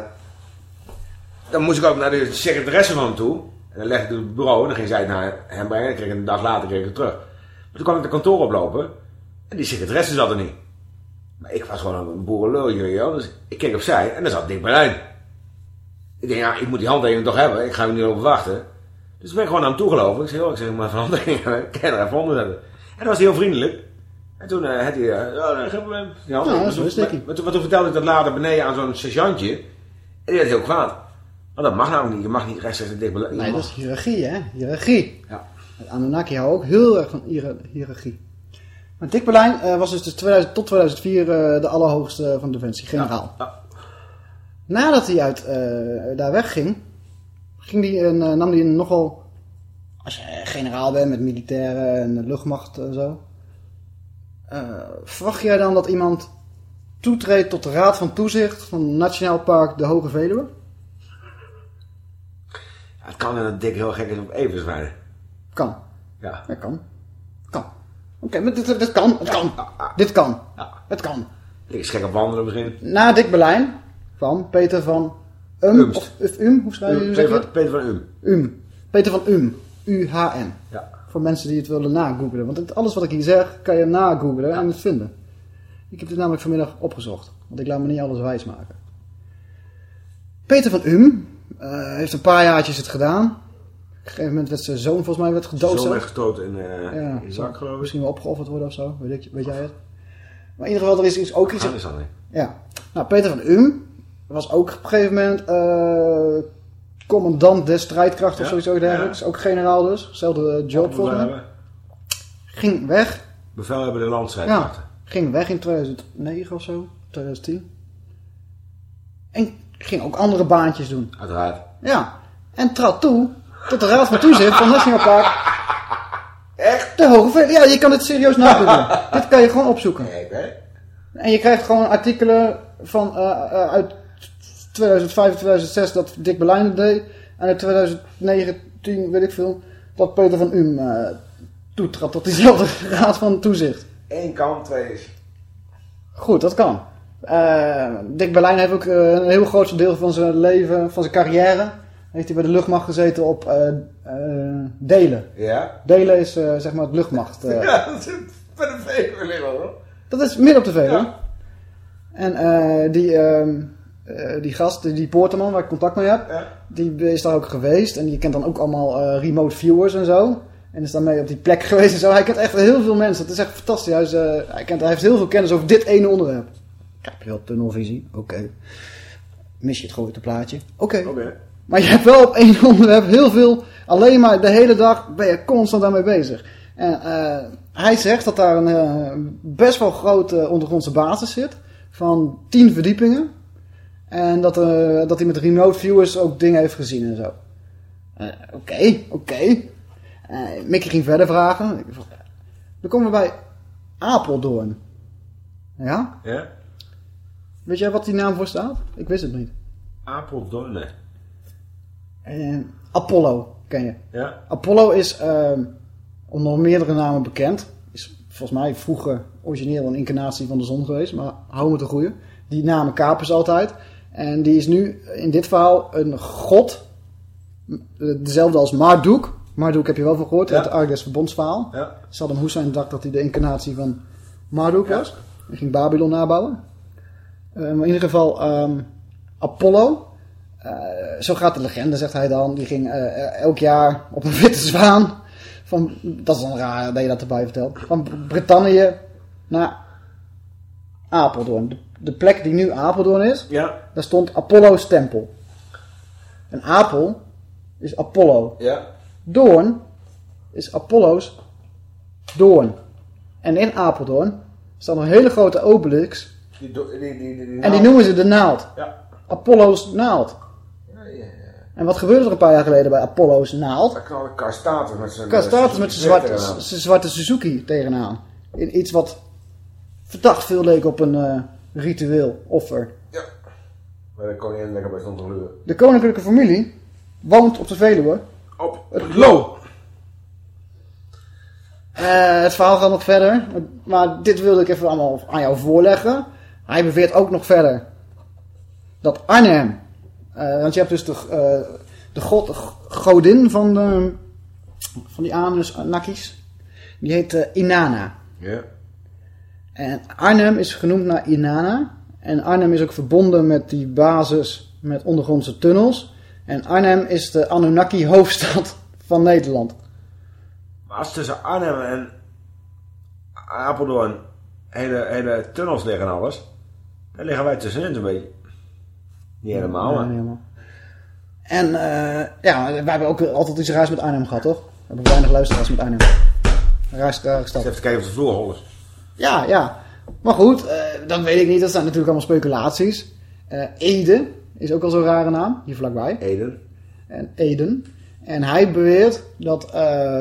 dan moest ik ook naar de secretaresse van hem toe. En dan legde ik het op het bureau en dan ging zij het naar hem brengen. En kreeg ik een dag later kreeg ik het terug. Maar toen kwam ik de kantoor oplopen en die secretaresse zat er niet. Maar ik was gewoon een boerenlul, joh. Dus ik keek opzij en daar zat Dick Berlijn. Ik denk, ja, ik moet die handtekening toch hebben. Ik ga er niet op wachten. Dus ik ben gewoon naar hem toegelopen. Ik zei, joh, ik zeg, maar van handtekening, ik kan er even onder zetten. En dat was heel vriendelijk. En toen eh, had hij, uh, geen probleem. Ja, maar toen- maar, maar vertelde ik dat later beneden aan zo'n sergeantje. En die werd heel kwaad. Want dat mag nou niet. Je mag niet rechtstreeks Dick Berlijn. Nee, dat is hiërarchie, hè? Hiërarchie. Ja. Het Anunnaki houden ook heel erg van hier- hiërarchie. Maar Dick Berlijn eh, was dus, dus 2000, tot 2004 eh, de allerhoogste van Defensie, generaal. Nadat hij uit, eh, daar wegging, ging die een, eh, nam hij een nogal... Als je generaal bent met militairen en de luchtmacht en zo... eh, verwacht jij dan dat iemand toetreedt tot de Raad van Toezicht van Nationaal Park de Hoge Veluwe? Ja, het kan dat Dick heel gek is op Everswijn. Kan. Ja. Dat kan. Kan. Oké, maar dit, dit kan. Het kan. Dit kan. Het kan. Ik is gek op wandelen misschien. Na Dick Berlijn kwam Peter van Um. Umst. Of, of Um, hoe schrijf je zeg Peter, van? Peter van Um. Um. Peter van Um. U-H-N. Ja. Voor mensen die het willen nagoogelen. Want alles wat ik hier zeg, kan je nagoogelen en het vinden. Ik heb dit namelijk vanmiddag opgezocht. Want ik laat me niet alles wijs maken. Peter van Um eh, heeft een paar jaartjes het gedaan. Op een gegeven moment werd zijn zoon volgens mij werd gedood. Zo'n zelfs. weggestoten in, eh Ja, in zak, zal geloof ik. misschien wel opgeofferd worden of zo. Weet, ik, weet jij het? Maar in ieder geval, er is iets, ook iets... Hè? Ja. Nou, Peter van Um was ook op een gegeven moment eh, commandant des strijdkrachten of Ja, zoiets ook dergelijks. Ook generaal dus. Zelfde job volgens mij. Ging weg. Bevelhebber de Ja, landstrijdkrachten. ging weg in 2009 of zo. 2010. En ging ook andere baantjes doen. Uiteraard. Ja. En trad toe tot de Raad van Toezicht van Nationaal Park. Echt? De Hoge. Ja, je kan het serieus nagoogelen. Dit kan je gewoon opzoeken. En je krijgt gewoon artikelen van eh, eh, uit 2005 en 2006 dat Dick Berlijn het deed. En uit 2019, weet ik veel, dat Peter van Um toetrad tot diezelfde Raad van Toezicht. Eén kan, twee is. Goed, dat kan. Dick Berlijn heeft ook een heel groot deel van zijn leven, van zijn carrière, heeft hij bij de luchtmacht gezeten op eh, eh, Delen. Ja? Delen is eh, zeg maar het luchtmacht. Ja, dat is met een veger liggen hoor. Dat is midden op de Veluwe. Ja. En die, ehm, eh, die gast, die, die Poorterman waar ik contact mee heb, Ja. die is daar ook geweest. En die kent dan ook allemaal remote viewers en zo. En is daarmee op die plek geweest en zo. Hij kent echt heel veel mensen. Het is echt fantastisch. Hij, is, hij, kent, hij heeft heel veel kennis over dit ene onderwerp. Heb je wel tunnelvisie? Oké. Mis je het gooit het plaatje? Oké. Oké. Maar je hebt wel op één onderwerp heel veel, alleen maar de hele dag ben je constant daarmee bezig. En eh, hij zegt dat daar een eh, best wel grote ondergrondse basis zit, van 10 verdiepingen. En dat, eh, dat hij met remote viewers ook dingen heeft gezien en zo. Oké, oké. Mickey ging verder vragen. Dan komen we bij Apeldoorn. Ja? Ja? Weet jij wat die naam voor staat? Ik wist het niet. Apeldoorn, Apollo ken je. Ja? Apollo is eh, onder meerdere namen bekend. Is volgens mij vroeger origineel een incarnatie van de zon geweest. Maar hou me te goeie. Die namen kapen ze altijd. En die is nu in dit verhaal een god. Dezelfde als Marduk. Marduk heb je wel van gehoord. Ja. uit Het Ark des Verbondsverhaal. Ja. Saddam Hussein dacht dat hij de incarnatie van Marduk was. Die ging Babylon nabouwen. Maar in ieder geval ehm, Apollo. Eh, zo gaat de legende, zegt hij dan. Die ging eh, elk jaar op een witte zwaan. Van, dat is dan raar dat je dat erbij vertelt. Van Brittannië naar Apeldoorn. De, de plek die nu Apeldoorn is. Ja. Daar stond Apollo's tempel. En Apel is Apollo. Ja. Doorn is Apollo's doorn. En in Apeldoorn staat een hele grote obelix. Die, die, die, En die noemen ze de naald. Ja. Apollo's naald. En wat gebeurde er een paar jaar geleden bij Apollo's naald? Daar knalde Karstatus met zijn... Karstatus met zijn zwarte, zijn zwarte Suzuki tegenaan. In iets wat verdacht veel leek op een eh, ritueel offer. Waar de koningin lekker bij stond te gluren. De koninklijke familie woont op de Veluwe. Op het Lo. Eh, het verhaal gaat nog verder. Maar dit wilde ik even allemaal aan jou voorleggen. Hij beweert ook nog verder. Dat Arnhem. Eh, want je hebt dus de, eh, de god, de godin van, de, van die Anunnakis. Die heet eh, Inanna. Ja. En Arnhem is genoemd naar Inanna. En Arnhem is ook verbonden met die basis met ondergrondse tunnels. En Arnhem is de Anunnaki hoofdstad van Nederland. Maar als tussen Arnhem en Apeldoorn hele, hele tunnels liggen en alles, dan liggen wij tussenin zo'n beetje. Niet helemaal, Ja, niet helemaal. En eh, ja, wij hebben ook altijd iets raars met Arnhem gehad, toch? We hebben weinig luisteraars met Arnhem. Raar, rare stad. Even kijken of de vloer hol is. Ja, ja. Maar goed, eh, dat weet ik niet. Dat zijn natuurlijk allemaal speculaties. Eh, Ede is ook al zo'n rare naam, hier vlakbij. Eden. En Eden. En hij beweert dat eh,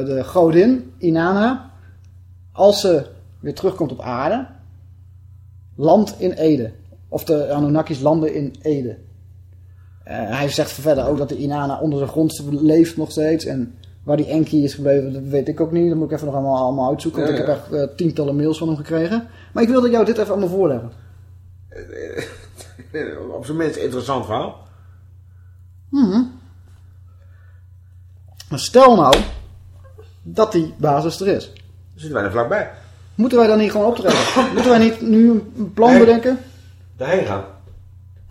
de godin, Inanna, als ze weer terugkomt op aarde, landt in Ede. Of de Anunnakis landen in Ede. Eh, hij zegt verder ook dat de Inanna onder de grond leeft nog steeds. En waar die Enki is gebleven, dat weet ik ook niet. Dat moet ik even nog allemaal, allemaal uitzoeken. Want ik heb echt eh, tientallen mails van hem gekregen. Maar ik wilde jou dit even allemaal voorleggen. Op zijn minst interessant verhaal. Mhm. Maar stel nou dat die basis er is. Dan zitten wij er vlakbij. Moeten wij dan niet gewoon optreden? Moeten wij niet nu een plan Nee. bedenken? Daarheen gaan.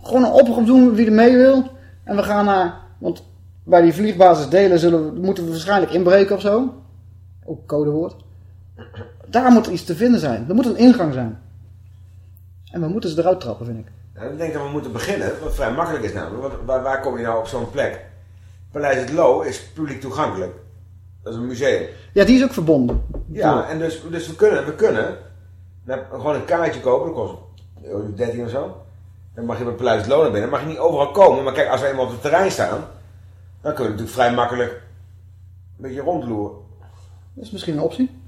Gewoon een oproep doen wie er mee wil. En we gaan naar... Want bij die vliegbasis delen zullen we, moeten we waarschijnlijk inbreken of zo. Ook codewoord. Daar moet iets te vinden zijn. Er moet een ingang zijn. En we moeten ze eruit trappen, vind ik. Nou, ik denk dat we moeten beginnen, wat vrij makkelijk is namelijk. Want waar, waar kom je nou op zo'n plek? Paleis het Loo is publiek toegankelijk. Dat is een museum. Ja, die is ook verbonden. Ja, en dus, dus we kunnen, we kunnen nou, gewoon een kaartje kopen, dat kost een euro 13 of zo. Dan mag je bij Paleis naar binnen. Dan mag je niet overal komen, maar kijk, als we eenmaal op het terrein staan, dan kunnen we natuurlijk vrij makkelijk een beetje rondloeren. Dat is misschien een optie.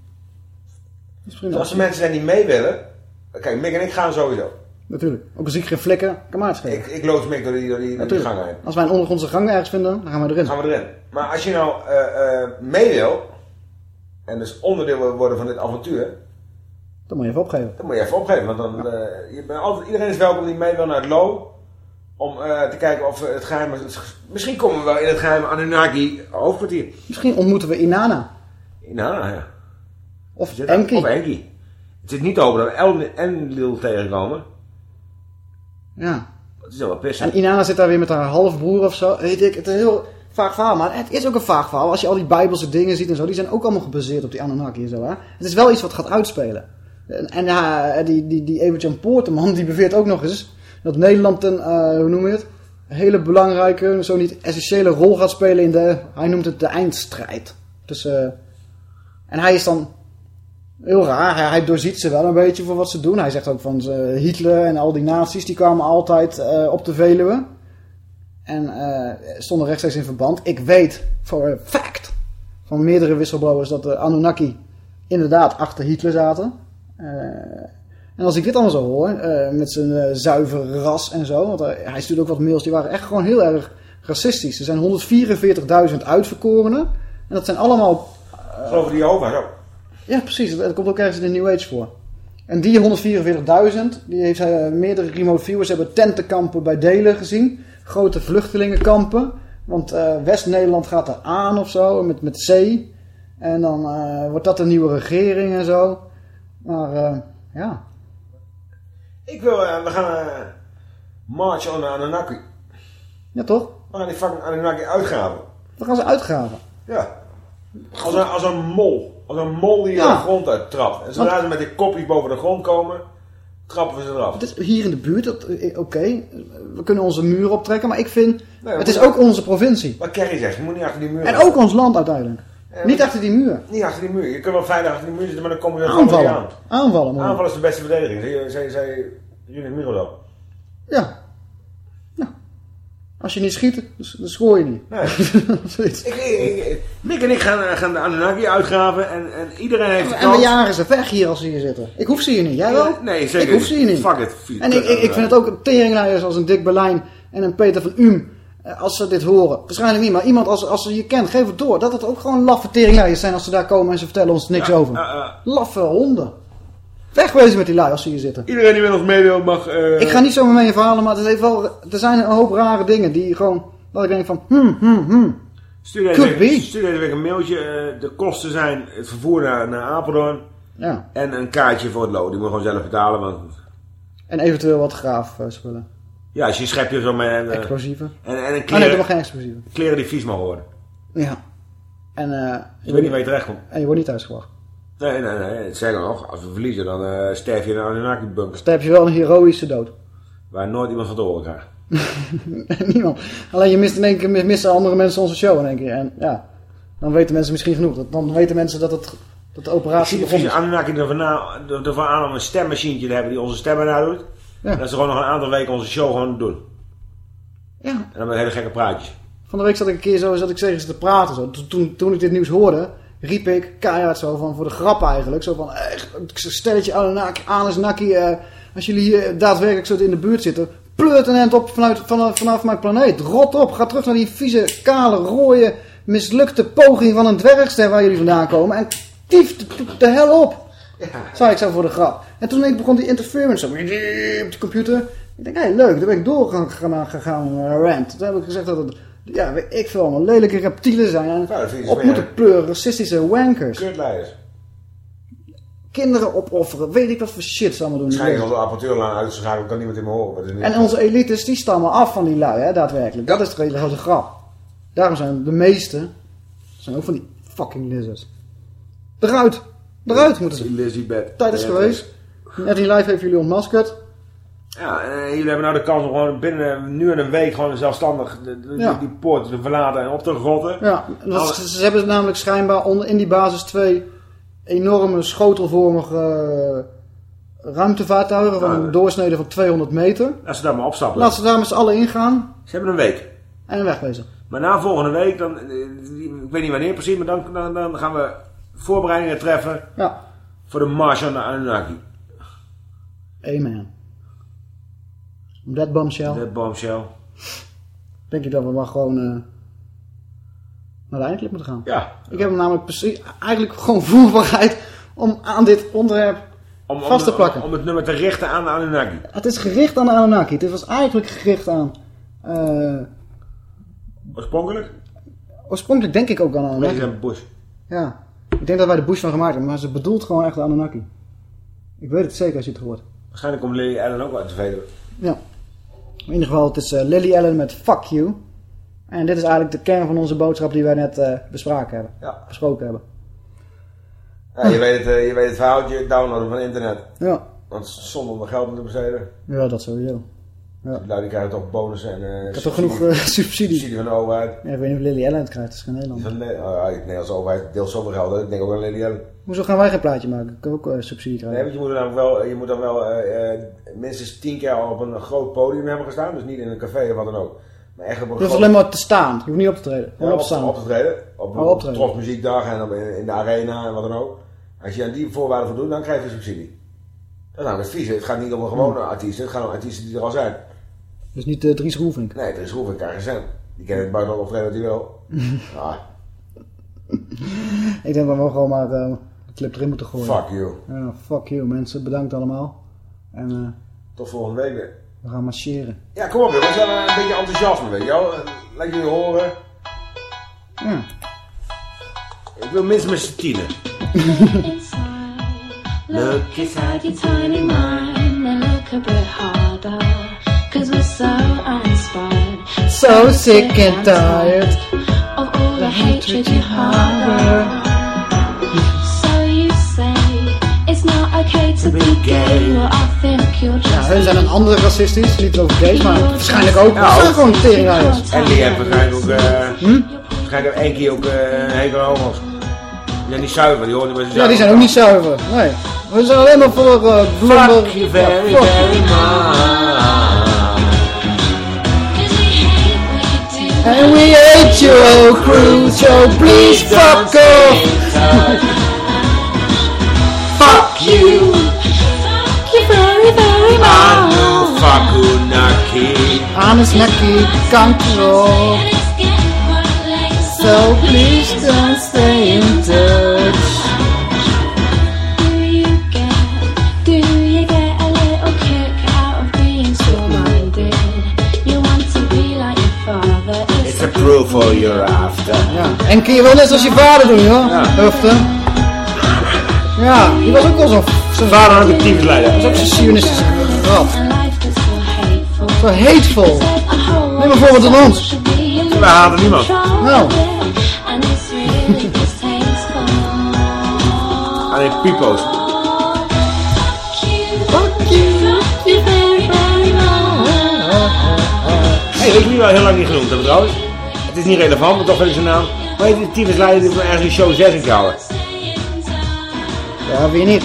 Misschien En een als de optie. mensen daar niet mee willen, kijk, Mick en ik gaan sowieso. Natuurlijk. Ook als ik geen flikken, kan schelen. Ik, ik loods Mick door die, door die, door die gang heen. Als wij een ondergrondse gang ergens vinden, dan gaan we erin. gaan we erin. Maar als je nou eh, mee wil, en dus onderdeel wil worden van dit avontuur, Dan moet je even opgeven. dan moet je even opgeven. Want dan, eh, je bent altijd, iedereen is welkom die mee wil naar het Lo. Om eh, te kijken of we het geheime... Misschien komen we wel in het geheime Anunnaki hoofdkwartier. Misschien ontmoeten we Inanna. Nou, ja. Of Zit Enki. Of Enki. Het is niet open dat we El- Enlil tegenkomen. Ja. Dat is wel pissen. En Inanna zit daar weer met haar halfbroer of zo. Weet ik, het is een heel vaag verhaal. Maar het is ook een vaag verhaal. Als je al die bijbelse dingen ziet en zo. Die zijn ook allemaal gebaseerd op die Anunnaki en zo. Hè? Het is wel iets wat gaat uitspelen. En, ja, die, die, die Evert-Jan Poorteman die beweert ook nog eens... dat Nederland een, eh, hoe noem je het... een hele belangrijke, zo niet essentiële rol gaat spelen in de... hij noemt het de eindstrijd. Dus, eh, en hij is dan heel raar. Hij, doorziet ze wel een beetje voor wat ze doen. Hij zegt ook van Hitler en al die nazi's die kwamen altijd eh, op de Veluwe. En stonden rechtstreeks in verband. Ik weet voor a fact van meerdere whistleblowers dat de Anunnaki inderdaad achter Hitler zaten. Eh, en als ik dit allemaal zo hoor, eh, met zijn eh, zuiver ras en zo. Want hij, stuurde ook wat mails, die waren echt gewoon heel erg racistisch. Er zijn 144.000 uitverkorenen. En dat zijn allemaal Geloof die Jehovah ook. ja, precies. Dat komt ook ergens in de New Age voor. En die 144.000, die heeft hij, meerdere remote viewers hebben tentenkampen bij Delen gezien. Grote vluchtelingenkampen. Want West-Nederland gaat er aan of zo, met, met zee. En dan wordt dat een nieuwe regering en zo. Maar eh, ja, Ik wil, eh, we gaan eh March on Anunnaki. Ja, toch? We gaan die fucking Anunnaki uitgraven. We gaan ze uitgraven. Ja. Als een, als een mol. Als een mol die Ja. de grond uittrapt. En zodra ze met die kopjes boven de grond komen, trappen we ze eraf. Het is hier in de buurt, dat- oké, we kunnen onze muur optrekken, maar ik vind, Nee, het maar- is ook onze provincie. Wat Kerry zegt, je moet niet achter die muur. En ook ons land uiteindelijk. Ja, Niet achter die muur. Niet achter die muur. Je kunt wel veilig achter die muur zitten, maar dan komen we er gewoon niet Aanvallen. aan. Aanvallen, man. Aanval is de beste verdediging. Zei, zei Judith Miro Ja. ja. Als je niet schiet, dan dan schoor je niet. Nee. Ik, ik, ik- Mick en ik gaan, eh, gaan de Anunnaki uitgraven en, en iedereen heeft de En we jagen ze weg hier als ze hier zitten. Ik hoef ze hier niet. Jij wel? Nee, zeker Ik hoef ze hier niet. Fuck it. En ik, ik, ik vind het ook een teringleiers als een Dick Berlijn en een Peter van Uhm. Eh, Als ze dit horen. Waarschijnlijk niet, maar iemand als, als ze je kent, geef het door. Dat het ook gewoon laffe teringleiers zijn als ze daar komen en ze vertellen ons niks over. Laffe honden. Wegwezen met die lui als ze hier zitten. Iedereen die met ons mee wil mag... eh, Ik ga niet zomaar mee verhalen, maar het heeft wel, er zijn een hoop rare dingen die gewoon... Dat ik denk van, hmm, hmm, hmm. Stuur deze, week, be. stuur deze week een mailtje. de kosten zijn het vervoer naar, naar Apeldoorn. Ja. En een kaartje voor het lood. Die moet gewoon zelf betalen. Want En eventueel wat graafspullen. Ja, als je schepje zo met... En, eh, Explosieven. En, en een Oh nee, kleren, dat mag geen explosieven. kleren die vies mogen worden. Ja. En, eh Je weet niet waar je terecht komt. En je wordt niet thuisgebracht. Nee, nee, nee. Zeg nog, als we verliezen, dan eh sterf je in een Anunnaki-bunker. Heb je wel een heroïsche dood. Waar nooit iemand van te horen krijgt. Niemand. Alleen je mist in één keer mis- missen andere mensen onze show in één keer. En ja, dan weten mensen misschien genoeg. Dan weten mensen dat, het, dat de Ik operatie zie de begonnen vieze is. Anunnaki ervan, er- aan om een stemmachientje te hebben die onze stemmen nadoet. Ja. Dat ze gewoon nog een aantal weken onze show gewoon doen. Ja. En dan met hele gekke praatjes. Van de week zat ik een keer zo zat ik tegen ze te praten. Zo. Toen, toen, ik dit nieuws hoorde, riep ik keihard zo van voor de grap eigenlijk. Zo van, eh, stelletje Anunnaki, Anunnaki, eh als jullie hier daadwerkelijk zo in de buurt zitten, pleurt een end op vanuit, vanaf, vanaf mijn planeet. Rot op, ga terug naar die vieze, kale, rode, mislukte poging van een dwergster waar jullie vandaan komen. En tief de, de hel op. Zei ik zo voor de grap. En toen ik begon die interference op de computer. Ik denk, hé, hey, leuk. Toen ben ik doorgegaan gegaan, gegaan eh, rant. Toen heb ik gezegd dat het, ja, weet ik veel, allemaal lelijke reptielen zijn. En je op moeten pleuren, racistische wankers. Kutleiders. Kinderen opofferen, weet ik wat voor shit ze allemaal doen. Waarschijnlijk de apparatuurlaan uitgeschakeld kan niemand in me horen. En onze elites, die stammen af van die lui, hè, daadwerkelijk. Dat is de hele grote grap. Daarom zijn de meeste, zijn ook van die fucking lizards. Eruit! Eruit moeten ze. Bed. Tijd is geweest. Net in live heeft jullie ontmaskerd. Ja, en jullie hebben nou de kans om gewoon binnen nu en een week gewoon zelfstandig de, de- Ja. die, poort te verlaten en op te rotten. Ja, Alle- ze, ze hebben namelijk schijnbaar onder, in die basis twee enorme schotelvormige eh, ruimtevaartuigen van een doorsnede van 200 meter. Laat ze daar maar opstappen. Laat ze daar met z'n allen ingaan Ze hebben een week. en wegwezen. Maar na volgende week, dan, eh, ik weet niet wanneer precies, maar dan, dan, dan gaan we voorbereidingen treffen Ja. voor de March on Anunnaki. Amen. Dat bombshell Dat bombshell. denk ik dat we maar gewoon eh, naar de eindelijk moeten gaan. Ja. Ik heb hem namelijk precies, eigenlijk gewoon voorbereid om aan dit onderwerp Om, om, vast te plakken. Om, om het nummer te richten aan de Anunnaki. Het is gericht aan de Anunnaki. Het was eigenlijk gericht aan... eh, Oorspronkelijk? oorspronkelijk denk ik ook aan Anunnaki. President Bush. Ja. Ik denk dat wij de Bush van gemaakt hebben, maar ze bedoelt gewoon echt de Anunnaki. Ik weet het zeker als je het hoort. Waarschijnlijk komt Lily Allen ook uit de Veluwe. Ja. In ieder geval, het is eh, Lily Allen met Fuck You. En dit is eigenlijk de kern van onze boodschap die wij net eh, bespraken hebben. Ja. Besproken hebben. Ja, je, weet het, eh, je weet het verhaaltje downloaden van internet. Ja. Want zonder om geld te besteden. Ja, dat sowieso. Ja. Die lui die krijgen toch bonussen en... eh, Ik heb toch genoeg eh, subsidie. subsidie van de overheid. Ja, ik weet niet of Lily Allen het krijgt, dat is geen Nederland. Van de, oh, ja, de Nederlandse overheid deelt zoveel geld. Ik denk ook aan Lily Allen. Hoezo gaan wij geen plaatje maken? Ik ook eh, subsidie Nee, krijgen. want je moet, namelijk wel, je moet dan wel eh, eh, minstens tien keer op een groot podium hebben gestaan. Dus niet in een café of wat dan ook. Maar echt op een Je hoeft groot- alleen maar te staan. Je hoeft niet op te treden. Gewoon op, staan. op te treden. Op, Oh, op. Trofmuziekdag en op, in, in de arena en wat dan ook. Als je aan die voorwaarden voldoet, dan krijg je subsidie. Dat is namelijk vies. Het gaat niet om een gewone Hmm. artiesten. Het gaat om artiesten die er al zijn. Dus niet uh, Dries Roelvink. Nee, is Roelvink cent. Die kennen het buitenland optreden hij wil. Ja, Ik denk dat we gewoon maar eh, de clip erin moeten gooien. fuck you. Ja, fuck you mensen. Bedankt allemaal. En eh, Tot volgende week weer. we gaan marcheren. Ja, kom op jongens. Een beetje enthousiasme, weet je wel. Laat jullie horen. Ja. Ik wil minstens met z'n tienen. Look inside your tiny mind and look a bit harder. So uninspired. So sick and tired. Of all the hatred you harbor. So you say it's not okay to be gay. Well, I think you're Ja, just. hun zijn een andere racistisch, niet over gays, maar waarschijnlijk ook. Ja, Ja, ook. gewoon teringhuis. En die hebben waarschijnlijk ook, eh waarschijnlijk ook één keer ook eh hekel aan homo's. Die zijn niet zuiver, die horen niet bij Ja, die zijn ook niet zuiver. Nee. We zijn alleen maar voor uh, blonder... Fuck you very, Ja, fuck. And we hate your whole crew, so please fuck off. Fuck you. Fuck you very, very much. Anu Fakunaki. Nakkie, kanker op. So please don't stay in For you're after. Ja. En kun je wel net zoals je vader doen, joh. Huften. Ja, die was ook wel zo'n... Zijn vader had ook een tyfusleider. Dat was ook zo'n sionistische rat. Zo hateful. Neem maar voorbeeld aan ons. Wij haten niemand. Nou. Alleen pipo's. Fuck you, fuck you very, very much. Hé, weet je wie we al heel lang niet genoemd hebben trouwens? Het is niet relevant, maar toch ik zijn naam. Hoe heet die tyfusleider die we ergens in show 6 in gehouden? Ja, wie niet?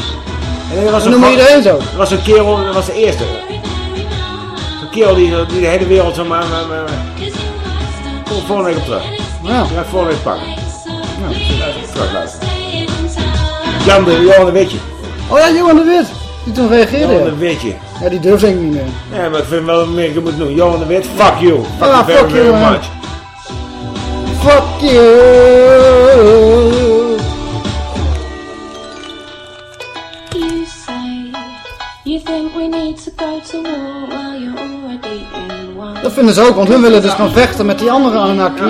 En er was Noem maar iedereen zo. Er was een kerel, dat was de eerste. Een kerel die, die de hele wereld zo maar... maar, maar Kom volgende week op terug. Ja. Die ga ik volgende week pakken. Ja. Terug luisteren. Jan de, Johan de Witje. Oh ja, Johan de Wit. Die toen reageerde. Johan de Witje. Ja, die durfde ik niet meer. Ja, maar ik vind wel meer ik moet doen. Johan de Wit, fuck you. Fuck Ja, you very, fuck you, very man. much. Fuck you. You say you think we need to go to war. Well, you're already in one. Dat vinden ze ook, want hun willen dus gaan vechten met die andere Anunnaki.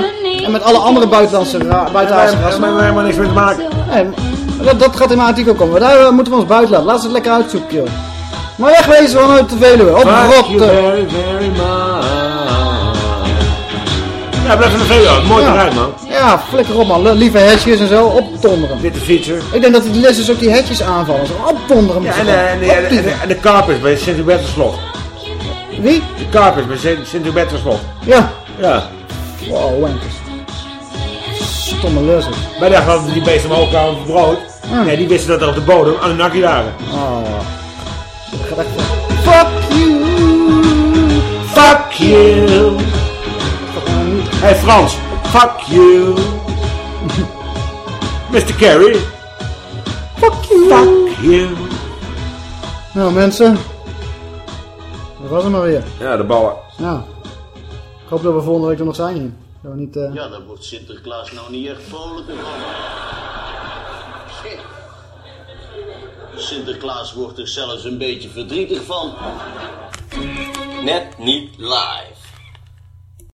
En met alle andere buitenlandse, ra buitenaardse Daar rassen. hebben we helemaal niks mee te maken. Nee, dat, dat gaat in mijn artikel komen. Daar eh, moeten we ons buiten laten. Laat ze het lekker uitzoeken, joh. Maar wegwezen vanuit de Veluwe. Op rotte. very, very much. Ja, blijf in de. Mooi Ja. eruit, man. Ja, flikker op man. Lieve hesjes en zo. Opdonderen. Witte fietser. Ik denk dat die lessers ook die hesjes aanvallen. Zo opdonderen Ja, en, eh, en, en, en de Carpers bij Sint-Hubertusslot. Wie? De Carpers bij Sint- Sint-Hubertusslot. Ja. Ja. Wow, wankers. Stomme lessers. Wij dachten dat die beesten omhoog kwamen voor brood. Nee, die wisten dat er op de bodem Anunnaki waren. Oh. Dat gaat echt... Fuck you. Fuck you. Hey Frans, fuck you. Mr. Carey. Fuck you. Fuck you. Nou mensen. Dat was hem maar weer. Ja, de ballen. Nou. Ik hoop dat we volgende week er nog zijn hier. Dat we niet... eh, Ja, daar wordt Sinterklaas nou niet echt vrolijker van. Sinterklaas wordt er zelfs een beetje verdrietig van. Net niet live.